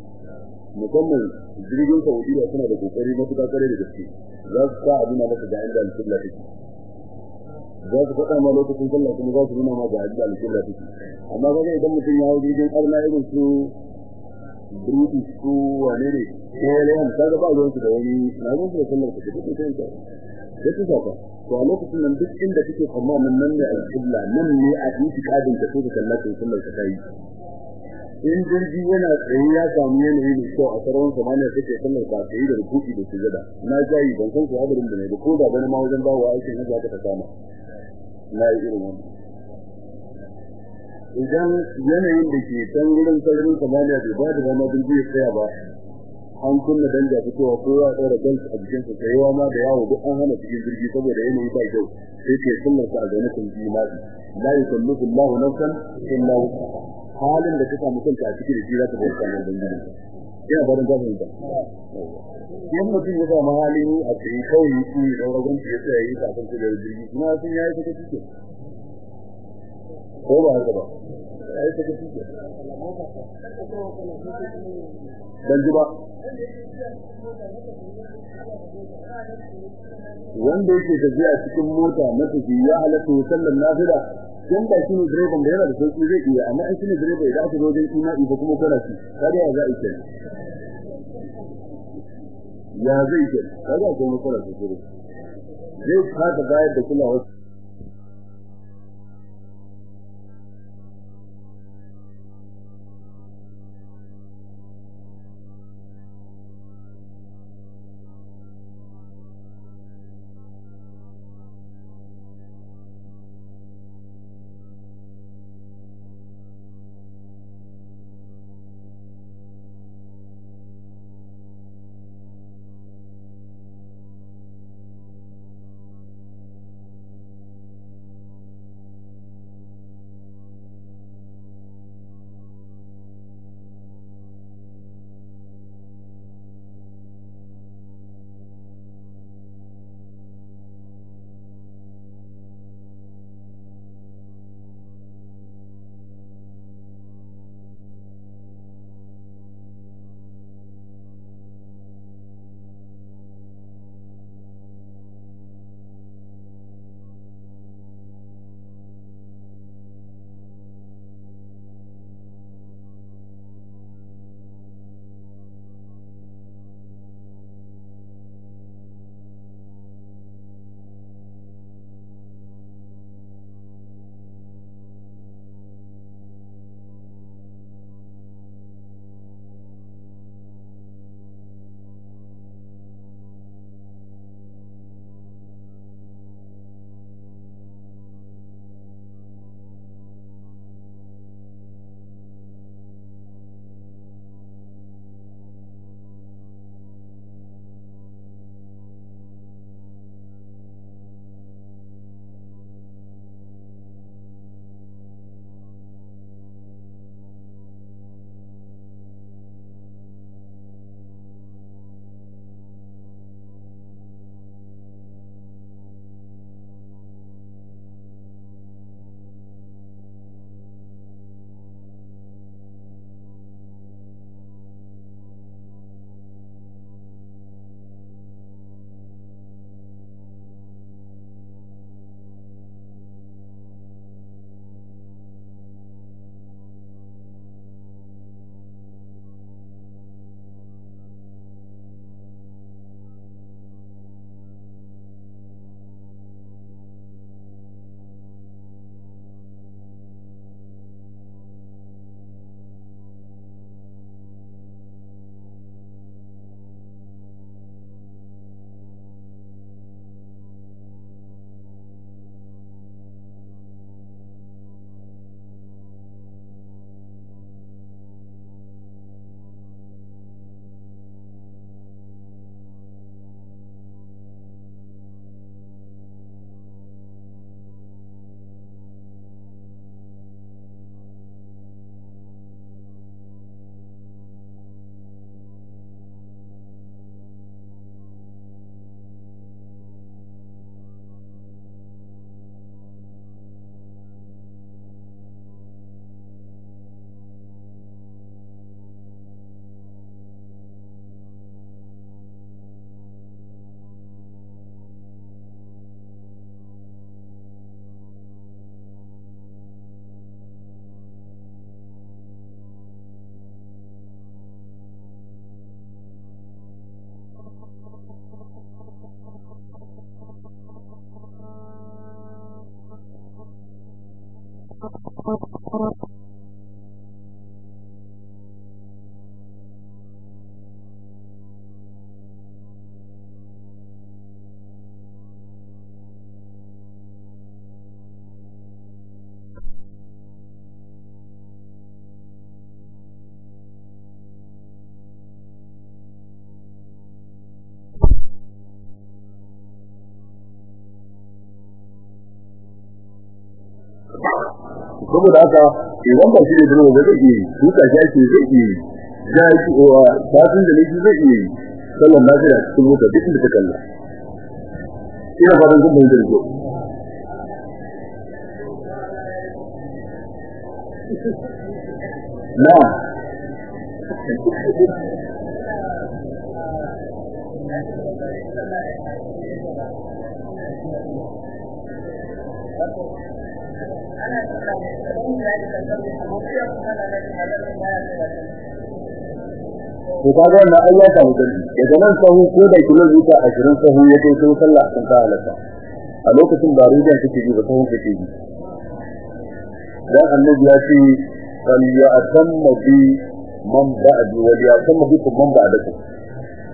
Musamman jirgin Saudiya suna da ƙoƙari matuƙa kare da gaske. Za su sa abin da maka ga inda alƙibla take. Za su faɗa ma lokacin sallah kuma za su nuna ma ga inda alƙibla take. Amma kaga idan mutum ya hau jirgin arna irin su British su wane ne? KLM kaga ba ruwansu da wani na ruwansu da sallar take duk sai ta sai ta saka to a lokacin nan duk inda kake tsammanin nan ne alƙibla nan ne a itikadin ka so ka sallata sallar ka tayi in jirgi yana tsaye ya samu yanayi mai kyau a sararin samaniya take sallar tsaye da rukuki da sujada. Na jayi ban san su hadarin da ne ba ko da ma wajen bawa aikin na zaka ta kama. Na yi irin wannan. Idan yanayin da ke can wurin sararin samaniya bai ba da dama jirgi ya tsaya ba an kunna danja fitowa ko ya tsara belt a jikin sa tsayewa ma da yawo duk an hana cikin jirgi saboda yanayi ba kyau sai ke sallar sa a zaune kan jima'i. La yukallifu Allahu nafsan illa wus'aha. Halin da ka samu kanka a cikin shi za ka bauta ne dan gidan ina barin gafin ka yan mutum ya samu halin a cikin kawai shi da ragon ya tsaya yi kafin su da jirgi kuma sun yayi ta cikin ko ba haka ba? Yayi ta cikin dan ji ba. Wanda yake tafiya cikin mota na tafi ya halatta sallan nafila dan ba shi ne direban da yana da sauƙi zai iya amma in shi ne direba idan aka zo wajen imani ba kuma kana shi kada ya za a yi ya zai ke kada ko matsala ta tsoro zai kada bayar da kulawa saboda haka idan ba shi da dole ba zai yi. Tuka shi ake zai yi. Ya yi wa fatin da nake zai yi. Sallan lafiya cikin mota duk da ta kalla. Ina fatan kun bayyana da na'am. To kaga wannan ai ya samu dalili. Daga nan sahu ko da kilomita 20 sahu ya kai sai sallah kan ta halaka a lokacin ba rujan take ji ba sahu take ji. Dan annabi ya ce fal ya'tamma bi man ba'di wa ya'tamma bi man ba'daku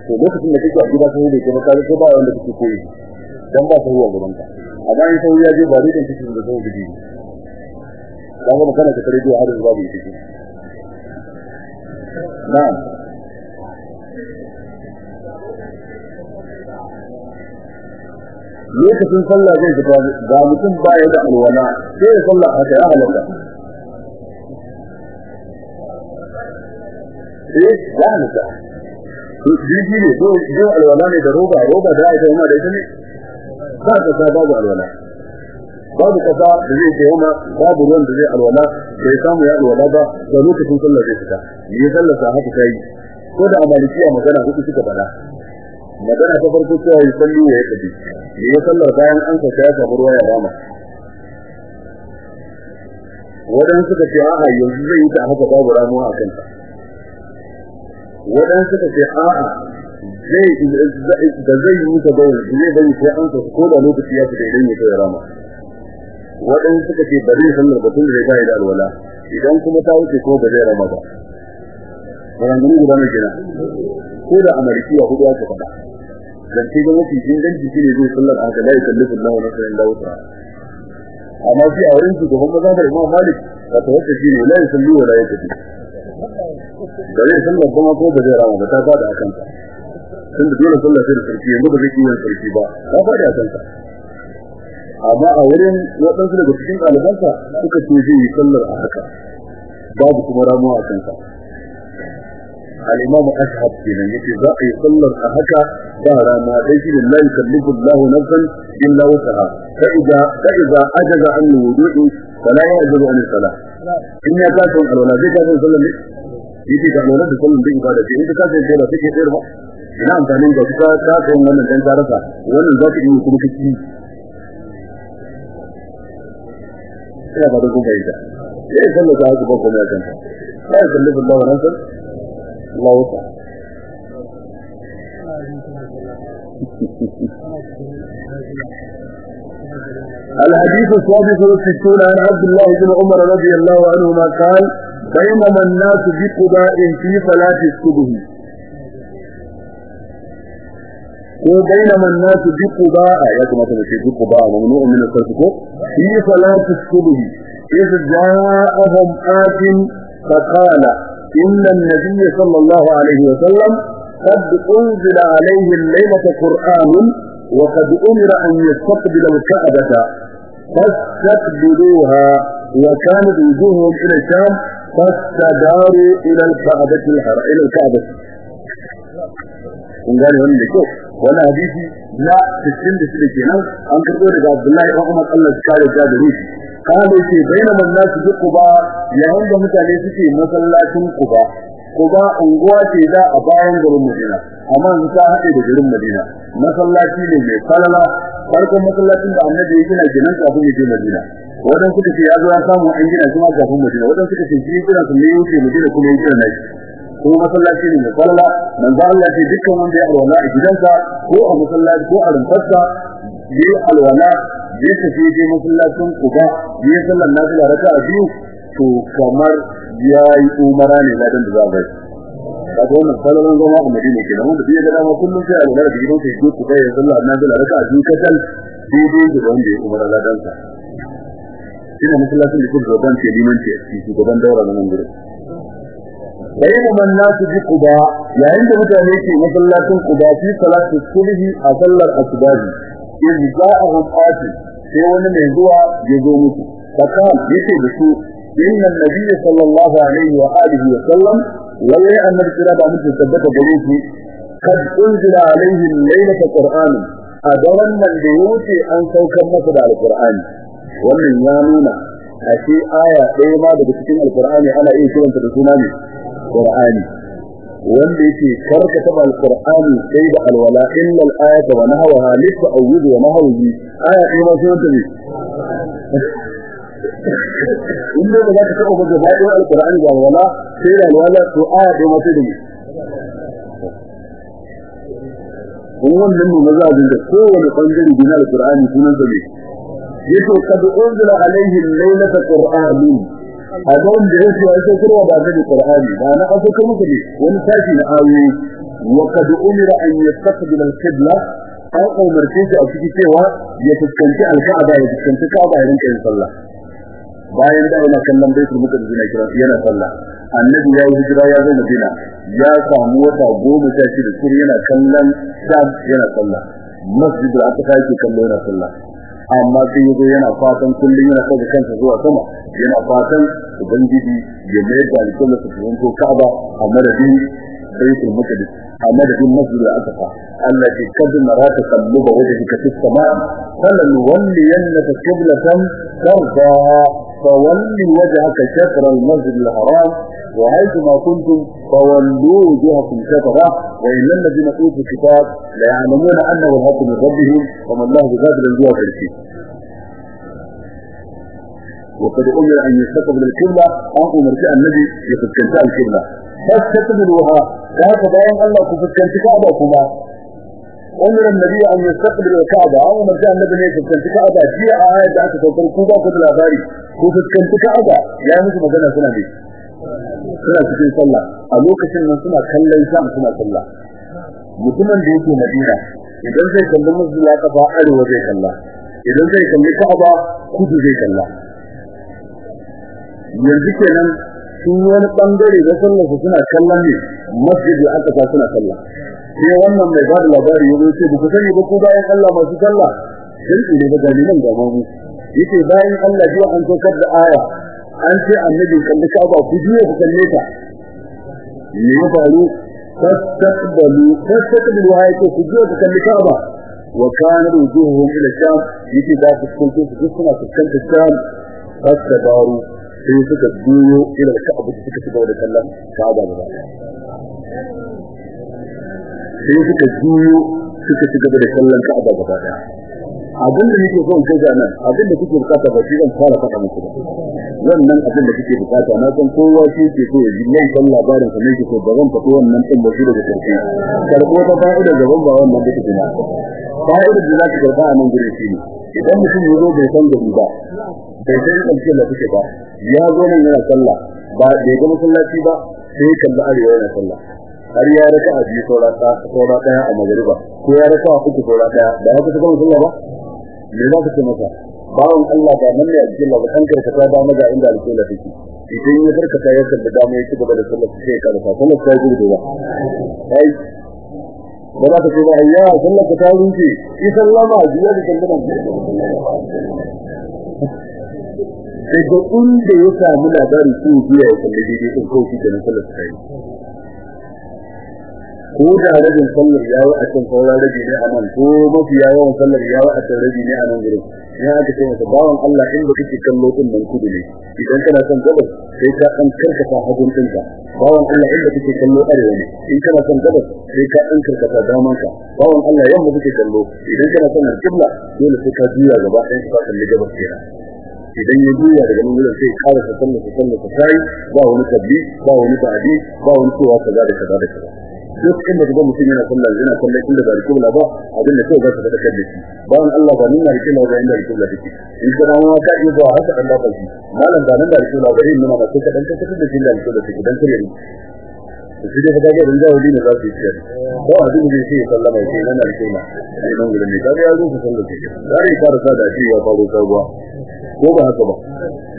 to lokacin da kake a gida sai da kuma kaga ko ba wanda kake koyi. Dan ba sahu a gaban ka. Amma in sahu ya je ba rujan take da sahu take ji kaga magana ta ji har zuwa bai take na'am. Lokacin sallah zai fita ga mutum baya da alwala sai ya sallah haka ya halaka eh ya halaka to jiji ne to alwala ne da roba roba da yana da ne. Ba sa babu alwala. Babu kasa da zai ce yana babu ruwan da zai alwala bai samu ya alwala ba da lokacin sallah zai fita. Yi sallah sa haka kai ko da amalikiya magana huɗu suka ba da magana ta farko cewa yi sallu ya tafi. Ya sallar bayan an ka ya samu ruwa ya rama. Wadan suka ce a'a yanzu zai yi ta haka babu ramuwa a kanta. Wadan suka ce a'a zai da zai yi ta bayan zai bari sai an ka ko da lokaci ya fita idan ya kai rama. Wadan suka ce bari sallar batun da zai da alwala. Idan kuma ta wuce ko ba zai rama ba. Wannan guda ne kenan? Ko da amalikiya huɗu aka faɗa. Zance ga mafi inganci shi ne zai sallar a haka la yukallifu Allahu nafsan illa wus'aha. Amma shi a wurin shugaban maza da Imam Malik ka tawassa shi ne la yusalli wa la yakfi da zai sallar kuma ko ba zai rama ba ta fada a kanta. Tun da dole sallar sai da sarki yanzu ba zai iya sarki ba ta fada a kanta. amma a wurin waɗansu daga cikin ɗalibansa suka ce zai yi sallar a haka babu kuma ramuwa a kanta الإمام أشهد فينا يتي ذاقي صلر أهكا ظهر ما دجل لا يكلف الله نفسا إلا وسعها فإذا, فإذا أجز عن الوضوء فلا يعجز عن الصلاة إن يكاسم الولا زي كاسم صلى الله يتي كالولا تصلى بي إبادة إنت كاسم صلى فيك خير ما ina amfanin da kuka kasa yin wannan dan tarasa wannan za ka yi kuma kiki ina ba da kun fahimta sai sallar da haka ba kuma ya kanta Allahu nafsan الله وسع الحديث السادس والستون عن عبد الله بن عمر رضي الله عنهما قال بينما الناس بقضاء في صلاة الصبح. وبينما الناس an-nas bi quba'a. Ya kuma ta ce bi quba'a mamnu'un min as-sarf إذ جاءهم آت فقال إن النبي صلى الله عليه وسلم قد أنزل عليه الليلة قرآن وقد أمر أن يستقبل الكعبة فاستقبلوها وكانت بوجوههم إلى الشام فاستداروا إلى الكعبة الحرام إلى الكعبة. إن هم لكوف wannan hadisi na 66 kenan. An karbo daga Abdullahi ibn Umar Allah ya kare da shi. Kana ce bainama nasu bi quba yayin da mutane suke masallacin quba. Quba unguwa ce da a bayan garin Madina amma in ta hade da garin Madina. Masallaci ne mai falala. Farkon masallacin da Annabi ya gina gidan kafin ya je Madina. Wadan suka ce ya zo ya samu an gina kuma kafin Madina. Wadan suka ce shi gina sun ne yake Madina kuma ya gina ko masallaci ne mai falala manzo Allah ce dukkan wanda ya alwala a gidansa ko a masallaci ko a rumfarsa yi alwala ya tafi je masallacin Quba ya sallar nafila raka'a biyu to kamar yayi umara ne na da za bai kaga wannan falalan zama a Madina kenan wanda bai ga dama kullum sai alwala da gidansa ya ku bai sallar nafila raka'a biyu kacal daidai da wanda ya umara ladan sa ina masallacin da kuma gaban ke limanci a cikin gaban daura nan gurin. bainama nasu bi quba yayin da mutane ke masallacin quba fi salatu subhi a sallar asbahi in za'ahum ati sai wani mai zuwa ya zo musu kaka yake da su inna nabiyyi sallallahu alaihi wa alihi wa sallam wallahi annabi kira ba mutum tabbata gare shi kad unzila alaihi laylata qur'an a daren nan da wuce an saukar masa da alqur'ani wannan ya nuna a ce aya ɗaya ma daga cikin alqur'ani ana iya kiranta da suna ne القرآن. والذي في كرك تبع القرآن سيد الولاء؟ إلا الآية ونهوها لف أو يد ونهوه آية, إيه إما سنتبه إنه بذلك تقف الجزائر على القرآن والولاء سيد الولاء سؤال إما سنتبه هو من مزاج الدكتور ونقنجر بنا القرآن سنتبه يتو قد أنزل عليه الليلة القرآن a ga wanda ya ce ai ba da Qur'ani. Ba na aka kuma ne wani sashi na ayoyi. Wa kad umira an yastaqbil al-qibla an umarce shi a cikin cewa ya fuskanci al-Ka'aba ya fuskanci Ka'aba ya rinka sallah. Bayan da yana kallon baitul muqaddas yana kira yana sallah. Annabi ya hijira ya zo Madina. Ya samu wata goma sha shida kur yana kallon Sham yana sallah. Masjid al-Aqsa yake kallo yana sallah. Amma sai yazo yana fatan kullun yana kaga kansa zuwa sama yana fatan ubangiji ya mai da alƙalla su fahimto Ka'aba a madadin Baitul Maqdis a madadin Masjid al-Aqsa Allah ke kad narata kalluba wajhika fis sama' falan walliyannaka qiblatan tardaha فولي وجهك شطر المسجد الحرام وحيث ما كنتم فولوا وجوهكم شطره وإن الذين أوتوا الكتاب ليعلمون أنه الحق من ربهم وما الله بغافل جوا في وقد أمر أن يستقبل الكبلة أو أمر النبي يفتكنت الكبلة فاستقبلوها ذاك بيان الله كفتكنت كعبة كما أمر النبي أن يستقبل الكعبة أو أمر النبي يفتكنت كعبة جاء آية ذات توقر كوبا قد الأباري كفتكنت كعبة يا مسلم مدنة سنة دي suna cikin sallah a lokacin nan suna kallon sham suna sallah mutumin da yake madina idan zai kalli masjid ya kafa arewa zai kalla idan zai kalli ka'aba kudu zai kalla yanzu kenan sun wani bangare da sallar su suna kallon ne masjid ya aka sa suna sallah sai wannan mai bada labari ya ce ba ku sani ba ku bayan Allah masu sallah sai ne ba dalilan da mu yace bayan Allah ji an saukar da aya an ce annabi kalli ka'aba ku jiya ku kalle ta ne ya faru fastaqbalu fastaqbalu ayatu ku jiya ku kalli ka'aba wa kana wujuhuhum ila sham yake da su kunce su suna fuskantar sham fastabaru sai suka biyo ila ka'aba suka shiga da kallon ka'aba gaba sai suka biyo suka shiga da kallon ka'aba gaba abin da nake so in ga nan abin da kuke buƙata ba shi zan fara faɗa muku ba. Wannan abin da kuke buƙata na san kowa shi ke so ji mai san labarin sa ne ke so ba zan faɗi wannan din ba shi daga ƙarshe karɓo ta fa'ida gaban ba wannan da kuke na fa'idar da za ka karɓa a nan gurin shi ne idan mutum ya zo bai san gari ba bai san ƙarshen da kuke ba. Ya zo nan yana sallah ba bai ga masallaci ba sai ya kalli arewa yana sallah. Har ya raka a biyu saura saura ɗaya a magariba. Ko ya raka a uku saura ɗaya da haka ta gama sallah ba? Me za ka ce masa? Bawon Allah ba nan ne a cikin Allah kan kar ka ta dama ga inda alƙula take. Idan ya karkata ya da dama ya ci gaba da sallar sai ya karanta sallar ta gudu da ai ba za ka ce ba ayya sallar ta rufe ki sallama jiya da kallon sai ga inda ya samu labarin su biya ya kalli daidai kan kawai da nan sallar ta yi. Ko da rabin sallar ya wa a can sauran rabi ne a nan ko mafi yawan sallar ya a can rabi ne a nan gurin ya aka ce masa bawan Allah in kake kallo ɗin nan kudu ne idan kana son gabas sai ka dan karkata hagun ɗinka. Bawan Allah in kake kallo arewa ne in kana son gabas sai ka dan karkata daman bawan Allah yamma kake kallo idan kana son alƙibla dole sai ka juya gaba ɗayan ka kalli gabas kenan. Idan ya juya daga nan gurin sai kare sa sallar sa sallar sa sai ba wani tabbi ba wani ba'di ba wani cewa kaza da kaza da duk inda kaga mutum yana sallah yana kallon inda ba rikula ba abin da kai za ka fadakar da shi. Bayan Allah ba nuna rikula ba inda rikula take in kana ma ka iya zuwa haka Allah ba shi. Malam ba nan da rikula ba in nuna maka kadan ka fitar da shi da rikula take dan kare ni. Shi dai kaga da rinjawo din da za su yi ko a duk da shi sallama yake nan da rikula sai nan gurin ne kaga ya zo sallah take zai fara sa da shi ya faro sabuwa. ko ba haka ba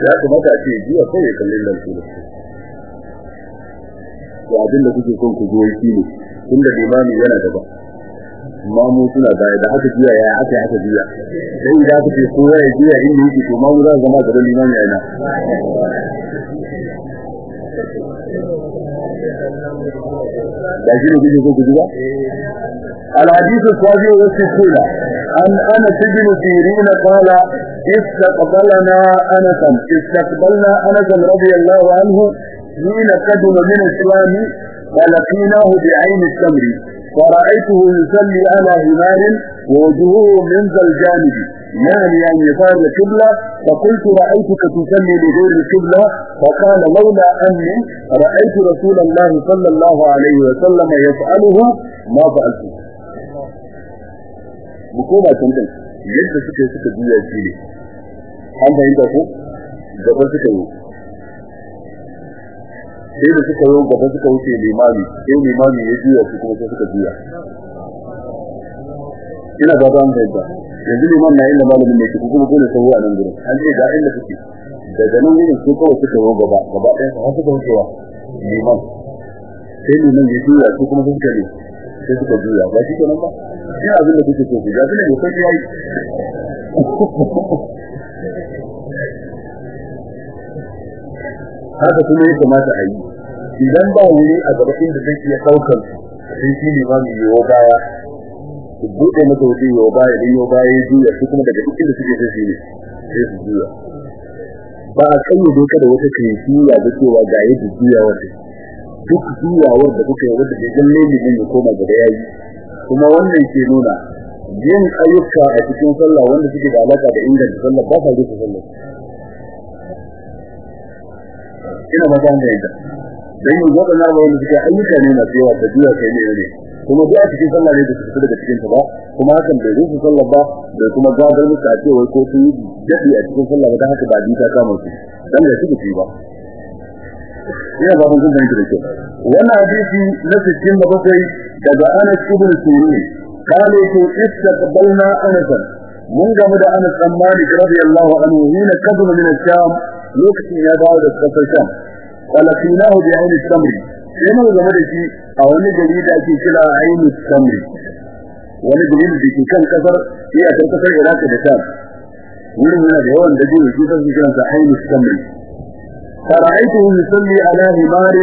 ya kamata a ce jiya kai ya kallin da rikula to abin da kuke son ku zo yi ne tunda limami yana gaba mamu suna baya da aka juya ya aka aka juya dan da aka ce kowa ya juya inda yake to mamu za zama gaban limami yana da shi ne kike so ku ba الحديث السابع والستون عن انس بن سيرين قال استقبلنا انسا استقبلنا انسا رضي الله عنه حين قدم من الإسلام فلقيناه بعين التمر. فرأيته يصلي على همار ووجهه من ذا الجانب. يعني عن يسار القبلة فقلت رأيتك تصلي لغير القبلة فقال لولا أني رأيت رسول الله صلى الله عليه وسلم يفعله ما فعلته. bukoma tantan yadda suka suka juya shi ne. An fahimta ko? Gaba suka yi. Sai da suka yi gaba suka wuce limami. Sai limami ya juya su kuma sai suka juya. Ina ba an fahimta. Yanzu liman na inda malamin ne kuma kuma dole sai a nan gurin. An ce ga inda suke. Daga nan gurin su kawai suka yi gaba gaba ɗaya su har suka wucewa liman. Sai liman ya juya su kuma suka ne sai suka juya. Ba shi kenan ba? Ina abin da kuke ga haka kuma ya kamata a yi. Idan ba wuri a gaba inda zai iya sai shi ne ba yi baya. Su buɗe baya idan baya ya juya su kuma daga suke shi ne sai su juya. Ba a kan yi doka da wata kai juya da cewa ga yadda juya wata duk juyawar da kuka yi wadda ke galle ne ya koma gaba yayi kuma wannan ke nuna yin ayyuka a cikin sallah wanda suke da alaka da inganta sallah ba sa rufe sallah. Ina ba zan da yadda. Dan gobe na ba wanda suke ayyuka ne masu yawa da duwa kai ne ne. Kuma duk a cikin sallah ne da su daga cikin ta ba. Kuma hakan bai rufe sallah ba da kuma gadar musu a cewa ko sun yi daɗi a cikin sallah ba dan haka ba bi ta kama su. Dan da suke ba. Ina ba mun da kyau wannan hadisi na 67 daga Anas ibn Sirin istaqbalna Anas mun gamu da Anas bin Malik radiyallahu anhu hina kaduma min al-Sham lokacin ya dawo da kasar Sham walakinahu bi ayn al-Samri sai mun game da shi a wani gari da ake kira ayn al-Samri wani gari da ke kan kasar iya kan kasar Iraq da Sham wurin yana da yawan da jiya shi sai kiransa ayn al-Samri فرأيته يصلي على همار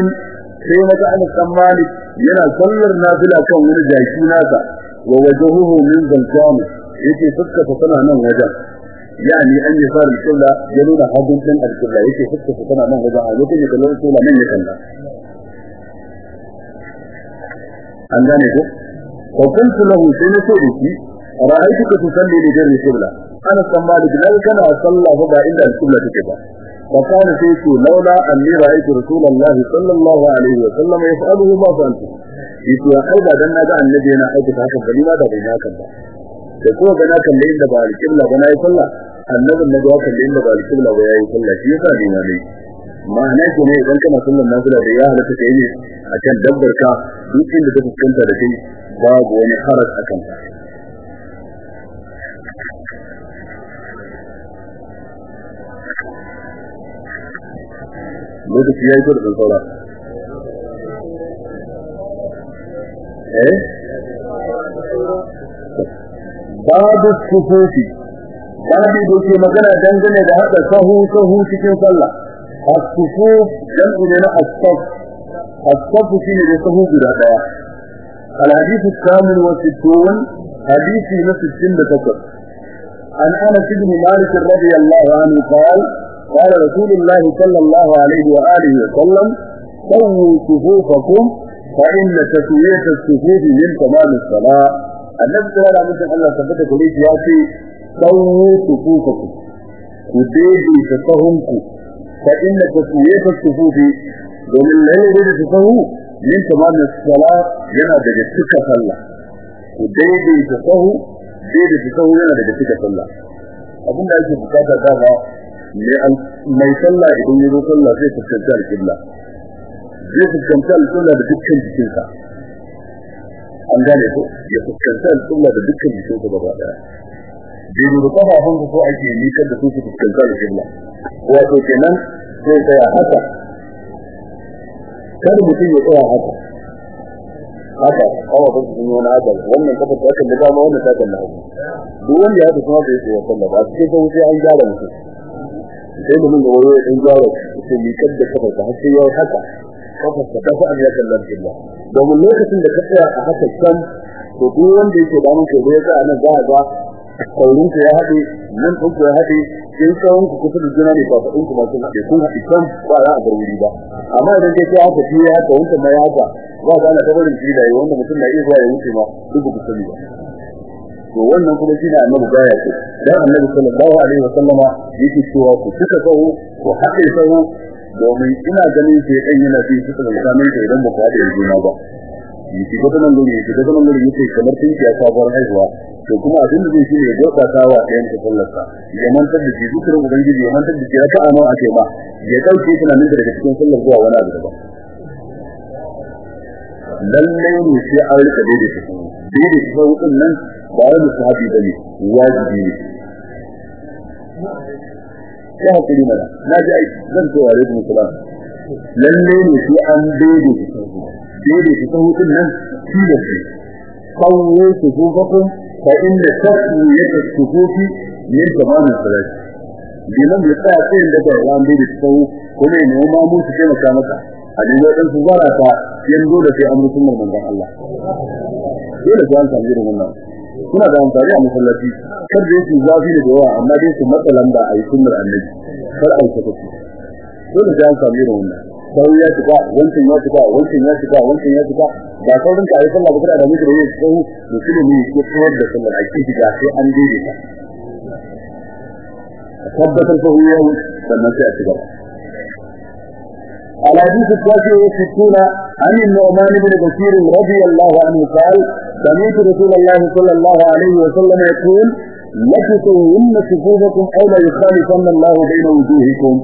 sai mata an san malik yana sallar nafila kan wani jaki nasa wa wajhuhu min zalzam yace fuska ta tana nan wajen yani an yi fara killa ya nuna hadin din alkilla yace fuska ta tana nan wajen a lokacin da lokacin killa nan ya kalla an gane ko wa kuntu lahu sai na ce da shi ra'aytuka tusalli li ghairi qibla ana san malik dan kana sallah ba inda alkilla take ba وقال سيك لولا أني رأيت رسول الله صلى الله عليه وسلم يفعله ما فعلت يقول يا قلبا دنا دا النبي أنا أيك هكذا فلما دا بينا كذا تقول بنا كان لين دا بالكبلة بنا يصلى النبي النبي كان لين دا بالكبلة ويا يصلى شيء ثاني ما لي ما هناك ne idan kana sallar nafila da ya halatta kai ne akan dabbar ka duk inda ta fuskanta da kai babu wani haras akan ka lokaci ya yi ko da ɗan saura eh babu sufufi babu da ke magana dangane da haɗa sahu sahu cikin sallah as-sufuf dan ne na as-saf as-saf shine da sahu guda daya al-hadith al-kamil wa sittun hadisi na 68 عن انس بن مالك رضي الله عنه قال قال رسول الله صلى الله عليه وآله وسلم سووا صفوفكم فإن تسوية الصفوف من تمام الصلاة النبي صلى الله عليه وسلم الله ثبت كليس يأتي سووا صفوفكم كديدي تفهمكم فإن تسوية الصفوف ومن لا يريد تفهمه من تمام الصلاة yana daga cika sallah ku daidaita sahu daidaita sahu yana daga cika sallah abinda ake bukata dama mai sallah idan ya zo sallah zai fuskanci alƙibla. Zai fuskanci alƙibla da dukkan jikinsa. An gane ko? Ya fuskanci alƙibla da dukkan jikinsa gaba ɗaya daidai da kafafun su ko ake nikar da su su fuskanci alƙibla. Wato kenan sai tsaya haka. Kada mutum ya tsaya haka. Haka kawo ba su wani haka. Wannan kafa ta kan da dama wannan ta kan da hagu. Duk wanda ya tafi da yake sallah ba. Sai sai an gyara mutum. Sai da mun ga wani dan gyara sai mi kadda kafa ta sai yayi haka. Kafa ta tafi an ya kallon billah domin lokacin da ka tsaya a haka kan to duk wanda yake da mun da yasa a nan za ga kaurin ya haɗe nan kun ya haɗe in tsawon ku kusa da juna ne ba fa in kuma sun haɗe kun haɗe kan ba za a bar wuri ba. Amma idan dai sai haka ya haka wanda mai haka ba za a tabarin shi da wanda mutum na iya zuwa ya wuce ma duk ku sani ba. To wannan kuma shi ne annabi baya ce dan annabi sallallahu alaihi wa sallama yake cewa ku tuka tsawo ku haɗe tsawo domin ina ganin sai dan yana fi su da samun ka idan ba ku haɗe juna ba. Shi ga nan guri shi ga nan guri yake kamar tinki ya sabuwar haihuwa. To kuma abin da zai shi ne doka ta wa ɗayan ta sallarsa. Ya mantar da zikirin ubangiji ya mantar da shi raka a ake ba. Ya ɗauke tunanin daga cikin sallar zuwa wani abu daban. Lallai ne sai an riƙa daidai ta sanu daidai ta sanu ɗin nan ba wai musahabi ba ne wajibi ne. Ya haƙuri mana na ji aiki zan ce wa alaikum salam lalle ne shi an daidai da sahu daidai da sahu ɗin nan shi da shi kawo su gubakun fa inda sahu ya tasbuki min tamamin salati liman ya tsaya tsayin da ba ran da sahu kuma ne ma mu su taimaka maka. A dinga dan su bara ta yanzu da sai amrutun manzon Allah. Dole sai an samu irin wannan. Kuna da amfani a masallaci. Kar da yake zafi da yawa amma dai su matsalan da ayi sunnar annabi. Kar ai ta tafi dole an samu irin wannan. Sai ya tuka wancan ya tuka wancan ya tuka wancan ya tuka ba saurin ka ayi sallah ba kada da mutum ne sai musulmi ke tsawar da sallar a cikin da sai an daidaita. Tabbatar ko yau sannan sai a ci gaba. على حديث الثلاثة عن النعمان بن بشير رضي الله عنه قال سمعت رسول الله صلى الله عليه وسلم يقول لكتوا صفوفكم أو لا يخالفن الله بين وجوهكم.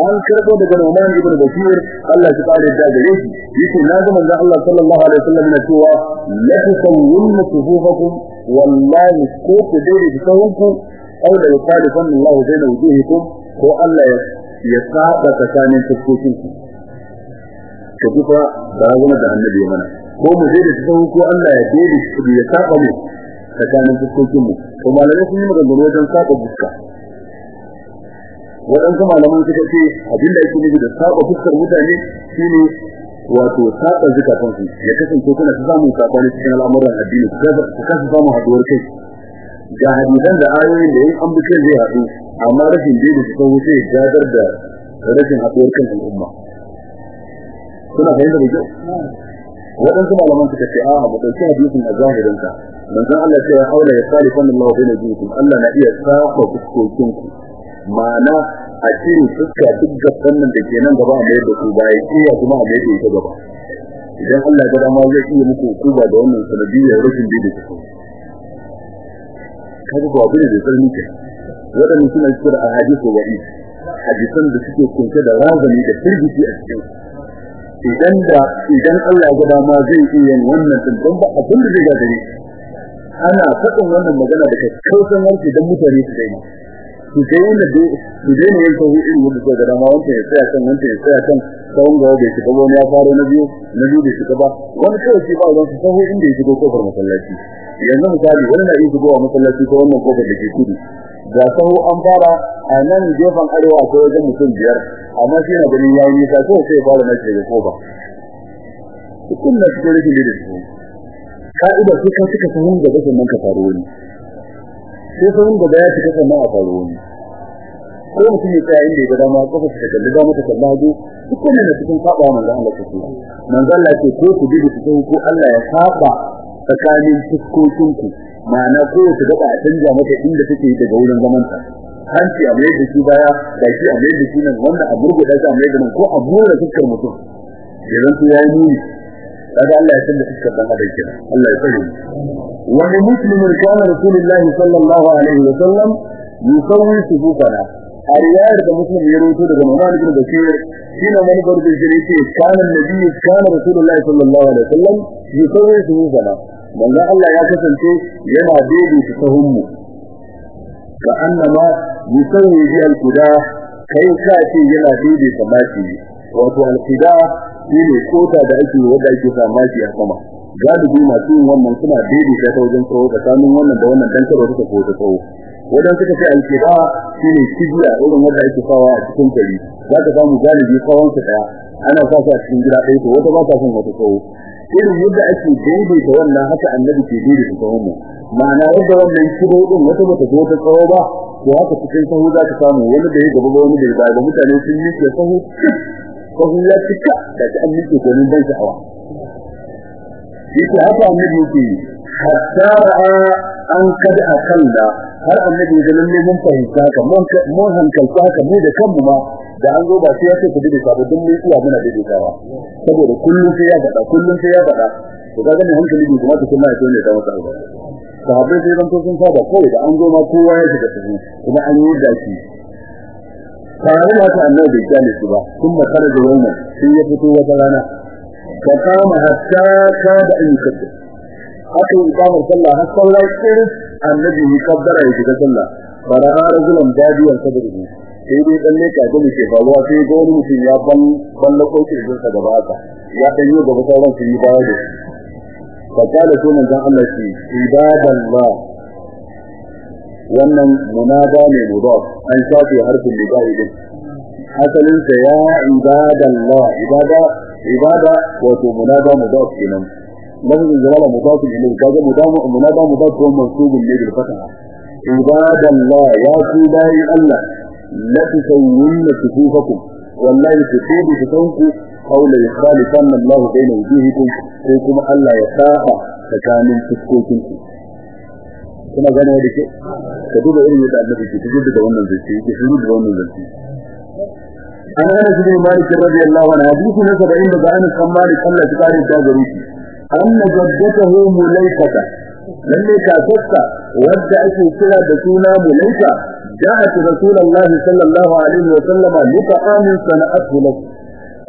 قال كركو بك نعمان بن بصير قال الله تعالى الدادئيس يقول لازم أن الله صلى الله عليه وسلم يقول لكتوا صفوفكم شفوفكم والله بين ديري أو لا يخالفن الله بين وجوهكم. هو الله يسكوك saba tsakanin fuskokin ku to duka da zama da annabi mana. Ko mu dai da sawun ko Allah ya dai da ya saba mu tsakanin fuskokin mu. To malamai sun yi magana wajen saba fuska. Waɗansu malaman suka ce abin da yake nufi da saba fuskar mutane shine wato saba zakatun su. Ya kasance kuna ta samun saɓani cikin al'amuran addini ku kasa samun haduwar kai. Ga hadisan da ayoyin da yin an bi kai zai haɗu. Amma rashin daidai su kan wuce gadar da rashin haduwar kan al'umma. Kuna fahimta da kyau? Waɗansu malaman suka ce a'a ba ɗauki hadisin a zahirinka manzon Allah ce ya haula ya salifan Allah bai na Allah na iya saba fuskokinku. Ma'ana a cikin fuska duk gaban nan da ke nan gaba a mayar da su baya iya kuma a mayar da ita gaba. Idan Allah ya dama zai iya muku hukuma da wannan sanadiyyar rashin ta kaga ko abin da zai ke wadannan suna cikin ahadithu wa'i hadisan da suke kunshe da razani da firgici a cikin idan da idan Allah ya dama zai iya yin wannan din don ba abin da zai gadare ana faɗin wannan magana da kausan wanke don mutane su daina. Su sai wanda su dai ne yanka hu irin wanda suka dama wanda ya tsaya kan wanda ya tsaya kan tsawon gawa bai shiga wani ya faro na biyu na biyu bai shiga ba. Wani kawai shi ba wani sahu inda ya shigo ƙofar masallaci. Yanzu misali wani na iya shigowa masallaci ko wannan ƙofar da ke kudu. Ga sahu an fara a nan gefen arewa akwai wajen mutum biyar amma shi na ganin yayi nisa ko sai fara na daga ƙofa. Dukkan na cikin rikin da su. Ka'ida sai ka cika sahun da bakin nan ka faru wani. Sai sahun da ya cika sannan a faru wani. Ko mutum ya tsaya inda ya ga dama ta kalli dama ta kalli hagu dukkan ne cikin saba manzo Allah ta ce manzo Allah ce ko ku bi ku ko Allah ya saba tsakanin fuskokin ma'ana ko ta gaba a canja mata inda take daga wurin zaman ta hanci a mai da shi baya da shi a mai da shi nan wanda a gurguda shi a mai da nan ko a mura fuskar mutum. Idan ku yayi muni kaga Allah ya san da fuskar dan adam kenan. Allah ya sani wani muslimin kana rasulullahi sallallahu alaihi wa sallam yusawwi sufufana a riwayar da muslim ya rawaito daga Muhammad ibn Bashir shine wani barbi shiri ce kana nabi kana rasulullahi sallallahu alaihi wasallam yusawwi suhufana manzo Allah ya kasance yana daidai su sahunmu ka annama yusawwi bi al-quda kai ka ce yana daidai samaci wato al-quda shine kota da ake wanda ake samaci a sama. Galibi masu yin wannan suna daidaita ta wajen tsawo tsakanin wannan da wannan dan kada suka ko ta tsawo. Wadan suka ce alkiba shine kibiya irin wanda ake sawa a cikin gari. Za ka samu galibi tsawon sa ɗaya ana sa shi a cikin gida ɗaya to wata ba ta son wata tsawo. Irin yadda ake daidaita wannan haka annabi ke daidaita tsawon mu. Ma'ana yadda wannan kibo din wata bata zo ta tsawo ba to haka cikin sahu za ka samu wani da ya gaba ba wani da ya baya ba. Mutane sun yi ke sahu sahu ya cika da ta an miƙe gwanin ban sha'awa. Yake haka annabi yake hatta an kada akalla har annabi da lalle mun fahimta ka mun hankalta ka mu da kanmu ma da an zo ba sai ya ce ku daɗe sabo don mun iya muna daɗe kawa saboda kullun sai ya faɗa kullun sai ya faɗa. To kaga ne hankali bai kuma ta kuma ya tone da wata abu sahabbai sai ran sun saba kawai da an zo ma kowa ya shiga cikin kuma an yi da shi tare da haka annabi bai ƙyale su ba kuma kare da wannan sai ya fito wata rana. Fa kama hatta kada in kadda haka yi kamar sallah har sallah kiris annabi ya kabbara ya shiga sallah. Fara rajulan dadiyan sabri sai dai dan ne kaga muke faruwa sai ga wani mutum ya ban balla kokin sa gaba haka. Ya dan yi gaba sauran su yi baya da shi. Fa kala sunan dan Allah shi ibadallah. Wannan munada ne mudaf an shafi harfin libai din. Asalin sa ya ibadallah ibada ibada wato munada mudaf kenan. Jalala mudaf ilayhi kaga mudamu munada mudaf ko mansubun ne bil fataha. Ibadallah ya ku dai Allah. La tusawwunna sufufakum wallahi tusibu tukanku aw la yukhalifanna Allah bayna wujuhikum ko kuma Allah ya saba tsakanin fuskokinku kuma gane da ke ka duba irin yadda annabi ke tudu da wannan zai ke tudu da wannan zai an ana shi malik radiyallahu anhu hadisi na 70 da Anas bin Malik Allah wanda ake kira da suna mulaika جاءت رسول الله صلى الله عليه وسلم لطعام صنعته له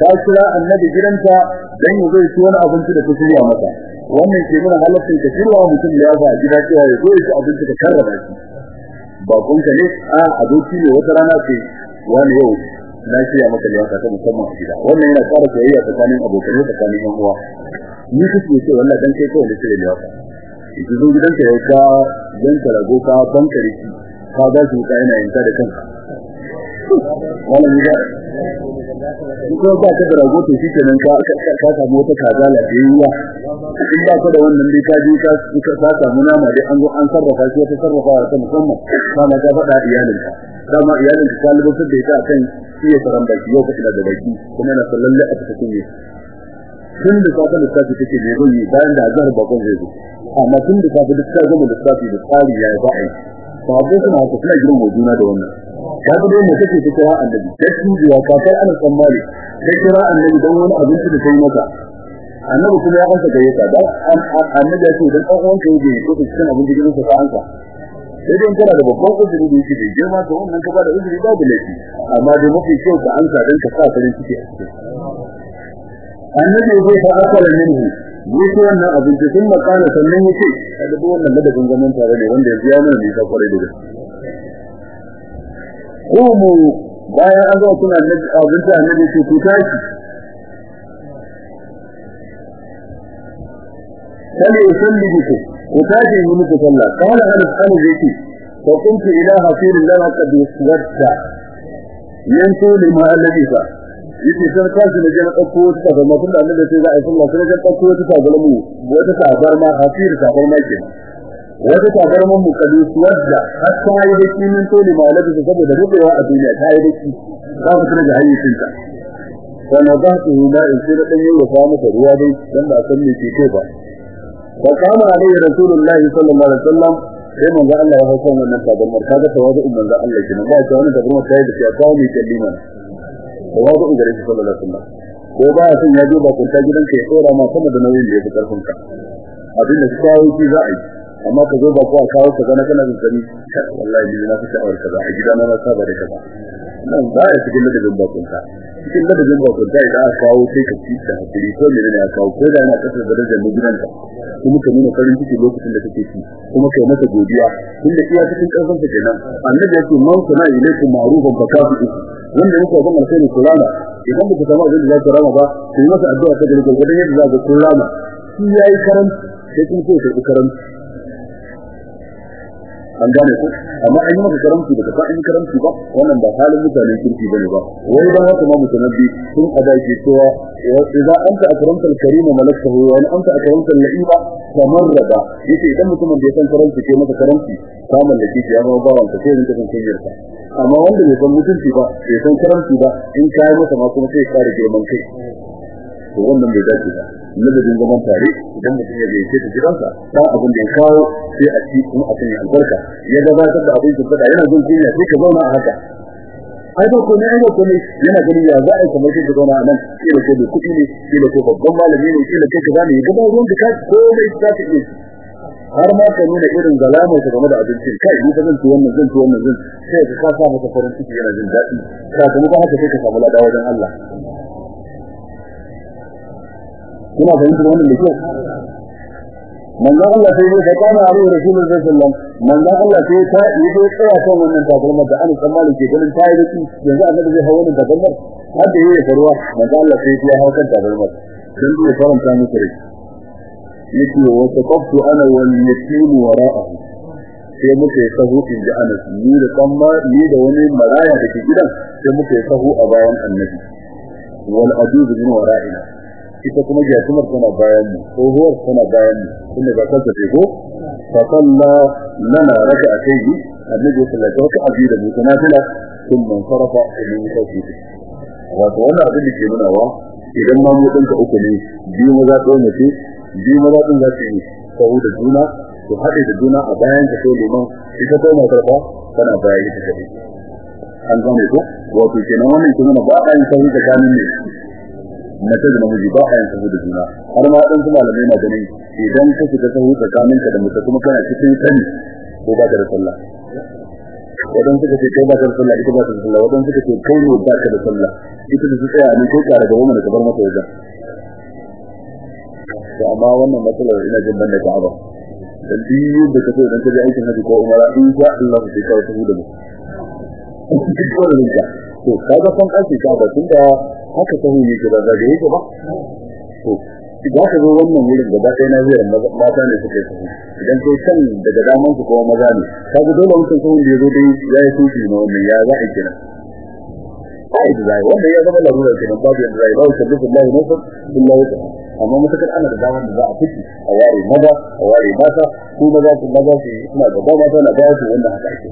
ta kira annabi gidanta dan ya zo shi wani abinci da ta shirya masa wannan ke nuna halaccin ka shirya mutum ya ba gida cewa ya zo shi abinci da karrama shi ba kun ka ne a abinci ne wata rana ce wani yau na shirya maka liyafa ta musamman a gida wannan yana ƙara soyayya tsakanin abokanai tsakanin yan uwa ni kuke ce wallahi dan kai kawai da shirya liyafa idan zo gidanka ya ka yanka rago ka bankare shi ka ba shi wuta yana yanka da kanka wannan ne ko ba ka da rago to shi kenan ka ka samu wata kaza lafiyayya. In ba ka da wannan dai ka je ka ka samu nama dai an zo an sarrafa shi wata sarrafa ta musamman. Kana ka faɗa iyalinka. Dama iyalinka ka lubutar da ita akan shi ya saran baki yau ka ina da baki kuma na sallalle a cikin ne tun da safa lissafi take ne zai bayan da azhar bakon zai zo. Amma tun da safa ta gama lissafi da tsari ya ba sahabbai suna haka suna girma juna da wannan. Ya ga dai mutum ke kira annabi. Sai tujiya ka kai ana tsammani sai kira annabi dan wani abinci da sai maka annabi kuma ya kansa gayyata da annabi ya ce dan dan uwan ka yake ko cikin abin da gidan sa anka sai dai kana da babban uzuri da yake da girma to wannan ka ba da uzuri babu laifi. Amma dai mafi kyau ka ansa dan ka sa farin ciki a annabi zai fa akala minhu. Yake wannan abinci sun makana sannan yake kada duk wannan madadin zaman tare ne wanda yanzu ya mana nisa ƙwarai da gaske. Kumu bayan an zo kuna abinci annabi ce ku tashi. Sani usalli biku ku tashi yi muku sallah. Kana Anas an zai fa kuntu ila hasirin lana qad yaswadda yantu lima alladhi fa. Ya ce sai kashi da jana ɗauko wata ta zama tun da annabi sai za a yi sallah sai ga ɗauko wata ta zama mu wata ta bar ma hasir ta bar ma kenan wata ta bar mu kadu wadda har ta yi da kinin to ne malabi saboda rubewa a duniya ta yi da ki ba ku tana da hayyacin ta sana ba su hula in sai da dan yi wa mata ruwa dai dan ba san me ke ba. Fa kama alaihi rasulullahi sallallahu alaihi wasallam sai manzo Allah ya hauka wannan tabarmar. Kaga tawadu manzo Allah kenan. Ba ta wannan tabarmar sai da ya kawo mai kallima tawadu gare shi sallallahu alaihi wasallam. Ko ba san ya je ba kunta gidanka ya tsora ma sama da nauyin da ya fi ƙarfin ka. Abin da kawo shi za a yi. Amma ka zo ba ko a kawo ka gana kana zazzaɓi wallahi na fi sha'awar a gidana na da kaza. Nan ba ya cikin ladabin bakunta cikin ladabin bakunta idan aka kawo sai ka ci da haƙuri ko ne ne aka kawo ko da yana ƙasar darajar na gidanka. Kuma ka nuna farin ciki lokacin da kake ci kuma kai masa godiya. Tunda iya cikin ƙarfin ka kenan. Annabi yake man kana ilaikum ma'rufan fa kafi'u wanda yake ban alkhairi kurama idan baka samu abin da zaka rama ba ku yi masa addu'a ta gari gurgurdan yadda zaka kurama shi yayi karanci sai kun sai karanci an gane ku? Amma an yi maka karamci da kafa in karamci ba wannan ba halin mutane kirki ba ne ba. Wai dan haka ma mutanabbi sun ada ke cewa idza anta akramta al-karima malakahu wa anta akramta al-la'iba tamarrada. Yace idan mutumin da ya san karamci ke maka karamci ka mallaki ya zama bawan ka sai rinka san kunyar ka amma wanda bai san mutunci ba bai san karamci ba in kai masa ma kuma sai ya kare girman kai. To wannan bai dace ba. Madadin zaman tare idan mutum ya gaice ta gidansa ta abin da ya kawo sai a ci kuma a sanya albarka. Ya gabatar da abin da yana jin kunya sai ka zauna a haka. Ai ba komai ai ba komai. Yana ganin ya za a yi kamar ka zauna a nan. Ko da kuɗi ne kila ko babban malami ne kila kai ka zane ya gaba ruwan da komai za ka iya har ma ka nuna irin zalamar ka game da abincin. Kai ni zan ci wannan zan ci wannan zan sai ka sa masa farin ciki yana jin daɗi. Sakamakon haka sai ka samu lada wajen Allah. Kuna fahimtar wannan da kyau manzon Allah sai ya kana Abu Rasulullah sallallahu alaihi wasallam manzon Allah sai ta yi da tsaya kan wannan tabarma da an tsammani ke ganin tayi da shi yanzu annabi zai hawo wannan tabarma har da yayi farwa manzon Allah sai ya hawo kan tabarma dan ya faranta musu rai. Yake wa taqaftu ana wal yatim wara'ahu. Sai muka sahu in ji Anas ni da kamma ni da wani maraya da ke gidan sai muka yi sahu a bayan annabi. Wal ajuz min wara'ina. Ita kuma jatumar tana bayan mu tsohuwar tana bayan mu kuma ba kanta ce ko fa salla lana raka'atayn annabi sallallahu alaihi wasallam abi da mutana tana kun man farafa min sauki wato wannan abin da ke nuna wa idan ma mu danka uku ne biyu maza ko mace biyu maza din za su yi sahu da juna su haɗe da juna a bayan ta ko liman ita ko matar ba tana bayan ita kadai an gane ko wato kenan wannan ke nuna ba a yin sahu tsakanin ne mace da namiji ba a yin sahu da juna. Har ma dan kuma malamai na ganin idan ka shiga sahu tsakanin ka da mace kuma kana cikin sani ko ba ka da sallah. Wadan suka ce kai ba ka da sallah ita ba ta da sallah. Wadan suka ce kai ne ba ka da sallah. Ita da su tsaya ne ko kare da wannan da mata wajen. To amma wannan matsalar ina jin banda ka aba dan biyu da kace idan ka je aikin haji ko umara in sha Allah sai ka da mu to kaga kan kace ka ba tunda haka sahu ne da zaga yake ba to idan ka zo wannan wurin gaba ɗaya na zuwa mata ne suke sahu idan kai kan daga daman su kuma maza ne kaga dole mutum sahun da yazo dai ya yi tuki na wannan ya za a kira ai da zai wanda ya zama larura kenan babu yanda zai bawo sabbi Allah nasa billahi amma mutakar ana da daman da za a fiti a ware maza a ware mata ko maza su maza su suna gaba mata na baya su wannan haka ake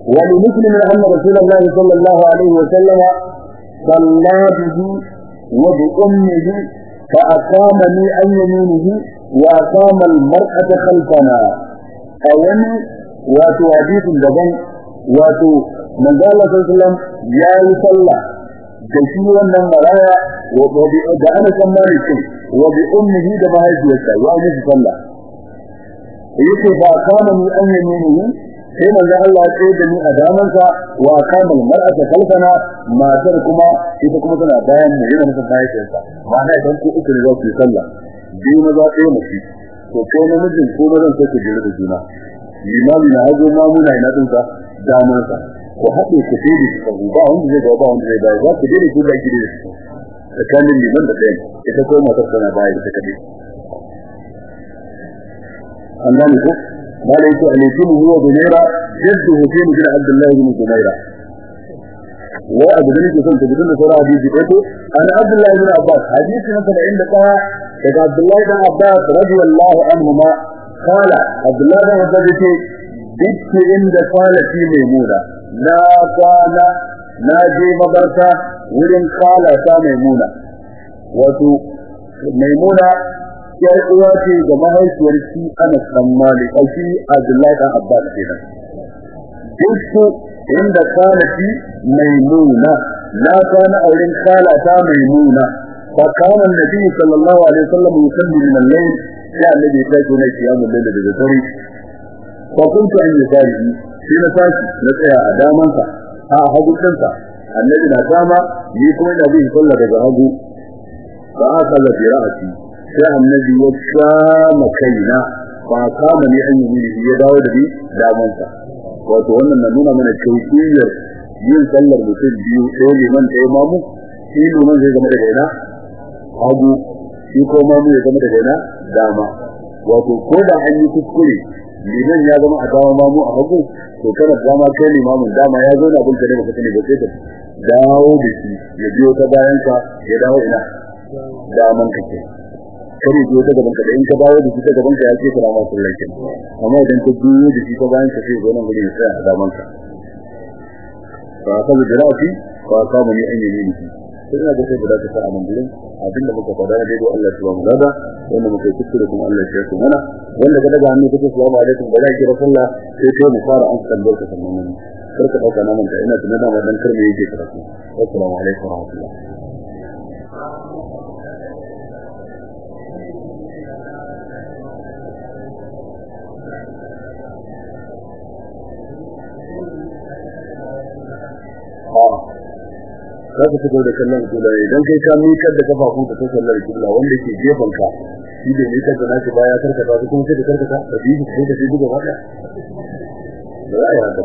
ولمسلم أن رسول الله صلى الله عليه وسلم صلى به وبأمه فأقامني عن يمينه وأقام المرأة خلفنا. أولي وأتو حديث دبن وأتو من قال الله صلى الله عليه وسلم يا جشي wannan maraya da ana tsammani ce wa bi ummihi da mahaifiyarsa ya yi sallah sai manzo Allah ya tsaye da a damansa wa kama mar'ata kalfana matar kuma ita kuma tana bayan mu yana masa bayan sa ma'ana idan ku uku ne za ku yi sallah biyu maza ɗaya mace. To ko namijin ko mazan sai ku jira da juna. Limami na hazo ma muna ina din sa damansa. Ko haɗe ku sai da ku ba wanda zai ga ba wanda zai dawo. Za ku dai ku su tsakanin liman da ita ko matar tana bayan ita kadai an gane قال يسوع اليتيم هو بنيرة جده حسين بن عبد الله بن زميرة وأبو بن جسم تجدون سورة حديث بيته أنا عبد الله بن عباس حديث مثلا عند قاع إذا عبد الله بن عباس رضي الله عنهما قال عبد الله بن عباس بيت عند قالتي ميمونة. لا قال na je mabarta wurin kala ta maimuna wato maimuna yar uwa ce ga mahaifiyar shi ana tsammani a shi Abdullahi dan Abbas kenan. Duk inda kana shi maimuna la kana auren kala ta maimuna. Fa kana annabi sallallahu alaihi wasallam yusalli min al-layl ya annabi ta ce ne kiyamu layl da dare. Fa kuntu an yusari shi na tashi na tsaya a damansa a hagu ɗinsa. Annabi ina sai annabi ya kama kaina. Ba kama ni an yi ya dawo da ni damansa wato wannan na nuna mana kaifiyar yin sallar mutum biyu ɗaya liman ɗaya mamu. Shi liman zai zama daga ina? Hagu. Shi ko ma mu ya zama daga na dama. Wato ko da an yi kuskure liman ya zama a dama mamu a hagu to kana dama kai limamin dama ya zo na abin da baka sani ba sai ka dawo da shi ya biyo ta bayan ka ya dawo ina? Daman ka ke. Kare biyo ta gaban ka da in ka dawo da shi ta gaban ka ya ce kana masu lakin amma idan ka biyo da shi ta bayan ka sai zo nan gurin ya tsaya a daman ka fa ka da jirafi fa ka mu ni an yi ni sai ina da sai da ta sa nan gurin abinda muka faɗa da dai Allah subhanahu wa ta'ala wanda muka kuskure kuma Allah ya ku mana wanda ka daga hannu kace assalamu alaikum da zaki rasulullah sai sai mu fara an san barka sannan kar ka dauka naman ta ina tunanin ma dan karme yake karatu assalamu alaikum wa rahmatullah za ka fito da kallon kula idan kai ka mikar da kafafun ka ta kallon kula wanda ke gefen ka shi da ne kaga naki baya kar ka ba kuma sai da kar ka ta da biyu ko da shi duka ba da za a yi haka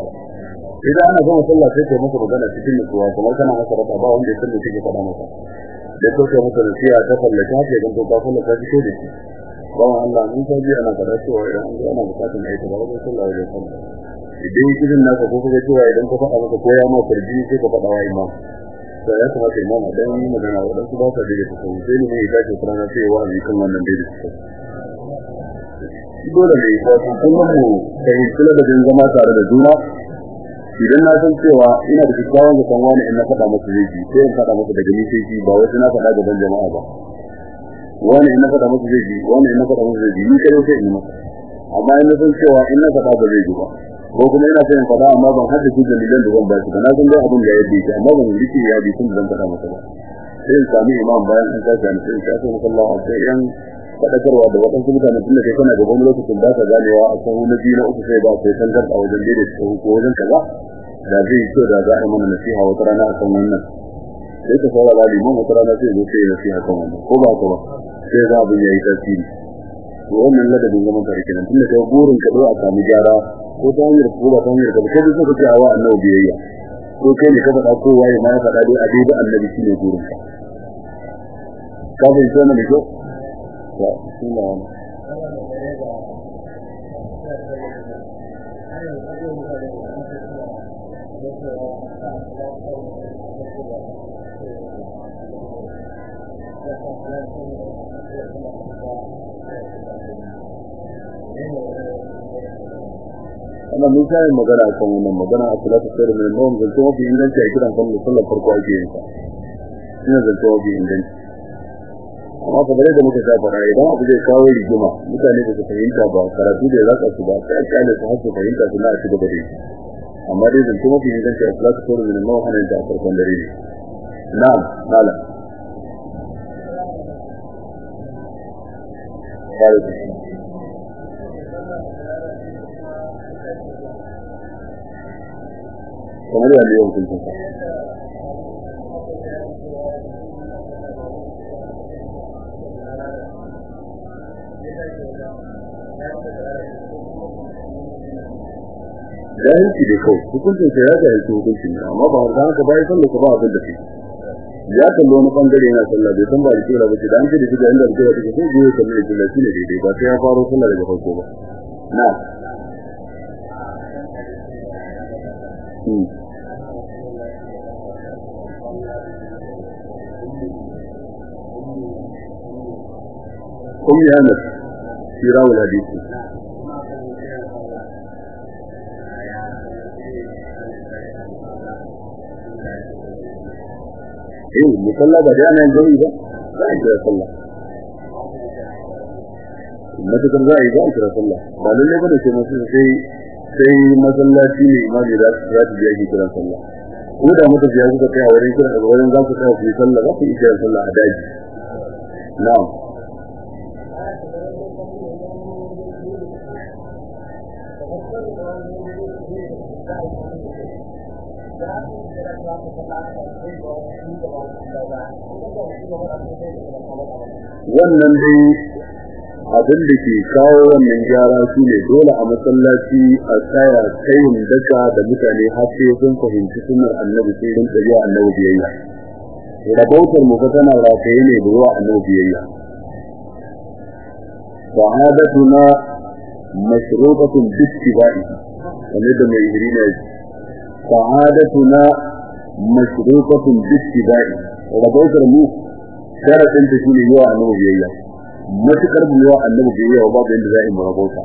idan ana gama sallah sai ka maka magana cikin nutsuwa kamar kana masa rata ba wanda ya san me kake faɗa masa. Da kai masa nasiha ta fallaka ta ga ko ka fallaka shi ko da shi. Ba Allah mun ka ji ana fara cewa idan ana bukatun aiki ba wajen sallah wajen sallah. Idan kirin naka ko kaga cewa idan ka faɗa masa ko ya ma farji sai ka faɗa wa imam. Da ya kamata imam dan yi magana wadansu ba sa daidai su sai ne mai dace kurana sai wa zai kan wannan daidai su dole ne ba su kuma mu kai kula da zama tare da juna. Idan na san cewa ina da kyakkyawan da san wani in na faɗa masa zai ji sai in faɗa masa daga ni sai ba wai na faɗa gaban jama'a ba. Wani in na faɗa masa zai ji wani in na faɗa masa zai ji ni kai sai in masa. Amma in na san cewa in na faɗa ba zai ji ba. Ko kuma ina son faɗa amma ban haddace dalilan da zan ba shi ba na san dai abin da ya dace amma ban rike ya bi tun zan faɗa masa ba sai in sami imam bayan an tashi an sai ka san Allah sai yan fadakarwa da waɗansu mutane tun da kai kana gaban lokacin da ka ganewa a sahu na biyu na uku sai ba sai tangar a wajen daidai sahu ko wajen kaza da zai yi kyau da za a mana nasiha wata rana a kan wannan sai ka fara da liman wata rana sai zo sai nasiha kan wannan ko ba ka ba sai za abin yayi tasiri to wannan ladabin zaman kare kenan tun da kai burin ka zo a samu gyara ko ta hanyar ko ba ta hanyar ka kai so kake hawa annabi biyayya. Ko kai ne ka faɗa ko waye ma ya faɗa dai a dai da annabi shine gurin ka. Ka bai so ne ko to shine ana mun kai magana kan wannan magana a sai da mun zan to bi inganci a kiran sallar sallar farko ake yin sa. Ina zan to bi inganci. Amma fa bare da muka saba idan abu zai kawo rigima mutane da su fahimta ba karatu da zaka su ba sai kale su hasu fahimta su na ci gaba da amma dai zan to bi inganci a salatu sai da mun hanan da farkon dare ne. Na'am na'am kamar kun tsaka jahilci da hukuncin ya jahilci hukuncin amma ba da ba abin da ya wani ɓangare yana sallah bai san ba da kira ba ce da an ce da inda da kira ya daidai ba sai ya faro sallah daga farko ba. Na'am. أم أنس في راوي الحديث إيه مصلى بدأ أنا الجوي ده لا يا صلى ما تترضى إذا يجرى صلى قال لي بدأ شيء مصلى شيء شيء مصلى شيء ما يجرى صلى يجرى صلى وده متجاوز كده ورين كده ورين ده كده في صلى ده في إجرى صلى عداج نعم wannan dai abin da ke kawo wannan gyara shi ne dole a masallaci a tsaya kayin daka da mutane har sai sun fahimci sunnar annabi sai don tsariya annabi biyayya. Rabautar mu tana rataye ne da ruwa annabi biyayya. Sahadatuna mashrutatun bi ittiba'i kamar da mai hirina yake sahadatuna mashrutatun bi ittiba'i rabautar mu sharadin ta shine yawa annabi biyayya. Matukar mu yawa annabi biyayya babu yanda za a yi mu rabauta.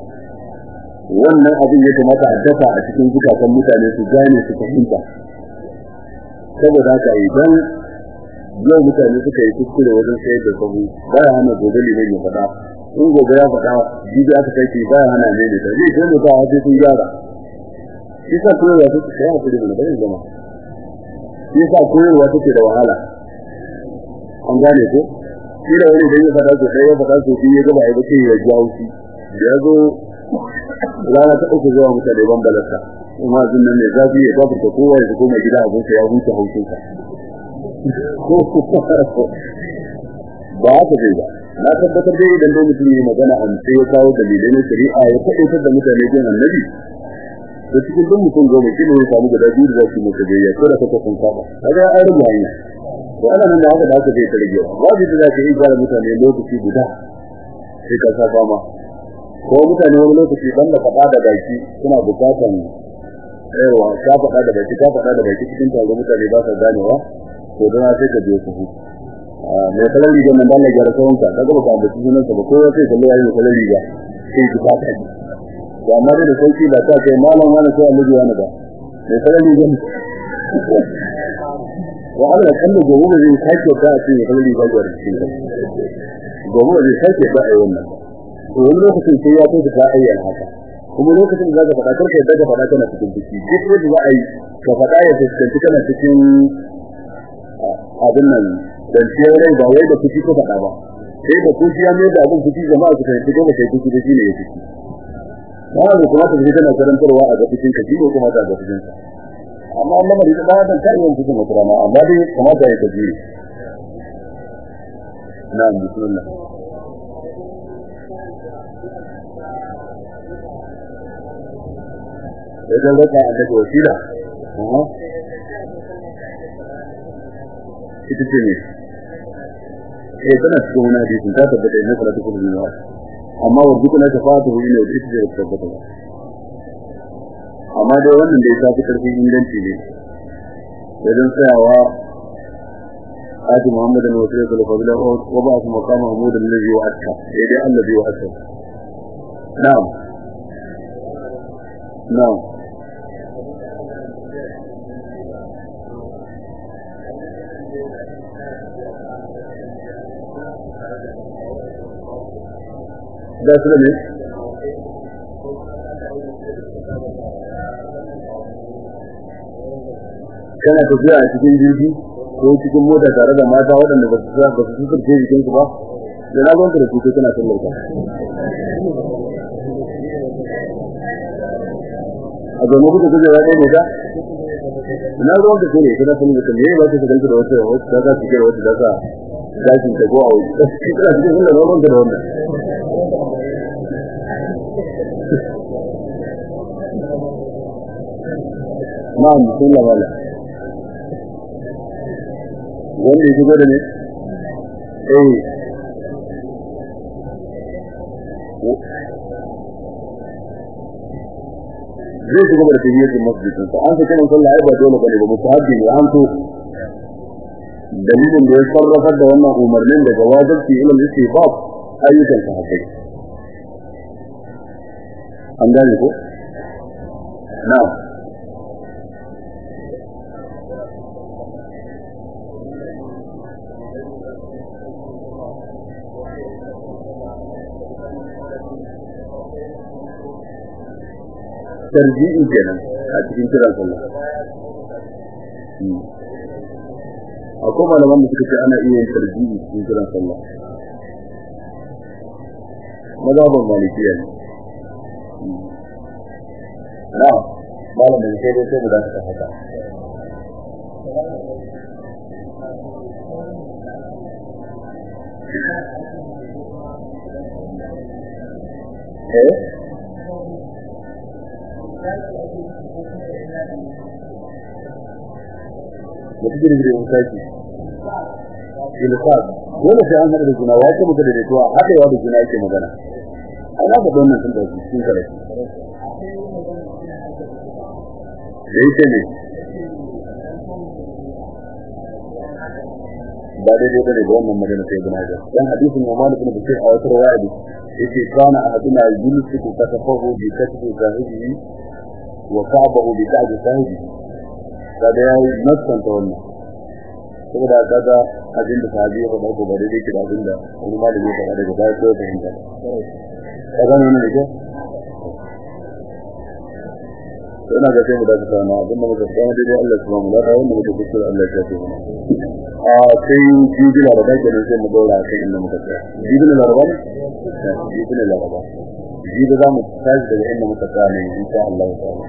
Wannan abin ya kamata a dasa a cikin zukatan mutane su gane su fahimta. Saboda haka idan yau mutane suka yi kuskure wajen sayar da sabu baya hana gobe ne ya faɗa. In gobe ya faɗa jibi aka kai shi baya hana ne ne da zai taimaka a sai sun gyara. Shi sa koyarwa take da wahala. An gane ko? Shi da wani da ya faɗa ko sai ya faɗa ko shi ya gaba ai bace ya ji haushi. Da ya zo rana ta uku zuwa mutane ban balasta kuma zun nan ne zafi ya tafi ta kowa ya koma gida abin sa ya huta haushin sa ba haka zai ba. Na tabbatar dai idan dai mutum ya magana an sai ya kawo dalilai na shari'a ya faɗaitar da mutane jin annabi da cikin duk mutum goma kilo ya samu guda biyu da za su masa biyayya ko da kaka sun saba kaga ya aure to ana nan da haka da haka zai targe babu da za yi gara mutane lokaci guda sai ka saba ma ko mutane wani lokaci dan da faɗa da baki suna bukatan yawa ka faɗa da baki ka faɗa da baki cikin taro mutane ba sa ganewa to dan sai ka je su mai kalar riga nan dan gyara sauranka kaga ba ka ambaci sunan sa ba ko sai ka yayi mai kalar riga sai ki fata ji to amma da sauƙi da ta kai malam wani sai Allah ya nada mai kalar riga wa Allah da gobe zai sake ta a cikin kalar riga da cikin gobe zai sake ta a wannan to wani lokacin sai ya kai ta ayyana haka. Kuma lokacin da zaka faɗa kar ka yadda ka faɗa kana cikin fushi duk wanda za a yi ka faɗa ya fuskanci kana cikin abin nan dan ciyar ba wai da fushi ko faɗa ba. Sai ya mai da abin jama'a su ko ba kai da shi ne ya fushi. Ba kuma fita kana karantarwa a ga shi ne kuma ta ga ka amma Allah mai da dan ta yin fushin wata rana amma dai kamata ya kaji na'am bismillah. Idan zaka a daga wasila. Ita ce ne eh tana cikin wani hadisin. Ta tabbata inna salatu kullu min wa amma wa dukkan ta fatu ne da ita ce ta tabbata amma dai wannan da ya tafi karfin inganci ne wajen tsayawa آتي محمدا وسيلة الفضل وبعث مقام محمود الذي وعدك يدي الذي وعدك نعم نعم da su kana tafiya a cikin jirgi ko cikin mota tare da mata waɗanda ba su ba su tsirce jikin su ba da na gwanta da kai kana sallar ka. A zama kuka kuje ya ɗaya mota na ruwan da ƙone kana da kan yayi ba ta ganta da wata wata da kira wata da za gashin ta ko a wuce kana cikin sallar ruwan da wannan. Na'am bismillah wala. Wanda ya shigo da ne eh. Zai shigo da tahiyatul masjid to an sake mun sallah ai ba dole ba ne ba musahabi ne an so. Dalilin da ya sarrafa da wannan umarnin daga wajibi ilal istibab ayyukan sahabbai. An gane ko? Na'am. Tarji'i kenan a cikin kiran sallah. Akwai malaman da suka ce ana iya yin tarji'i cikin kiran sallah. Mazhaban malikiya ne. Na malam da sai dai sai da zaka haka. Eh? Da da dole sai an hada da juna wace muka da daituwa haka yawa da juna yake magana. Ana ga wannan sun da cikin kare yake ne ba daidai ba ne da wannan magana sai ibn Hajar dan hadisin Umar ibn Bashir a wata riwaya ya ce kana ahaduna yulsiku katafahu bi katfi zahibi wa ka'bahu bi ka'bi sahibi. Kada ya nassan ta wannan. Saboda kaga abin da sahabi ya faɗa ko ba daidai ke abin da wani malami ya faɗa daga baya ko fahimta. Kaga ne ne ke ina ga sai mu dace ta na abin da muka tsaya daidai Allah subhanahu wa ta'ala wanda muka kuskura Allah ya tafi mana a sai jibila da kake nan sai mu dora kai inda muka tsaya. Jibila laraba ne jibila laraba daga inda muka tsaya ne insha Allah ta'ala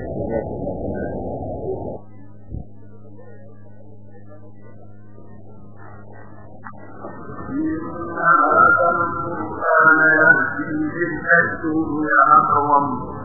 إن هذا القرآن يهدي هي أقوم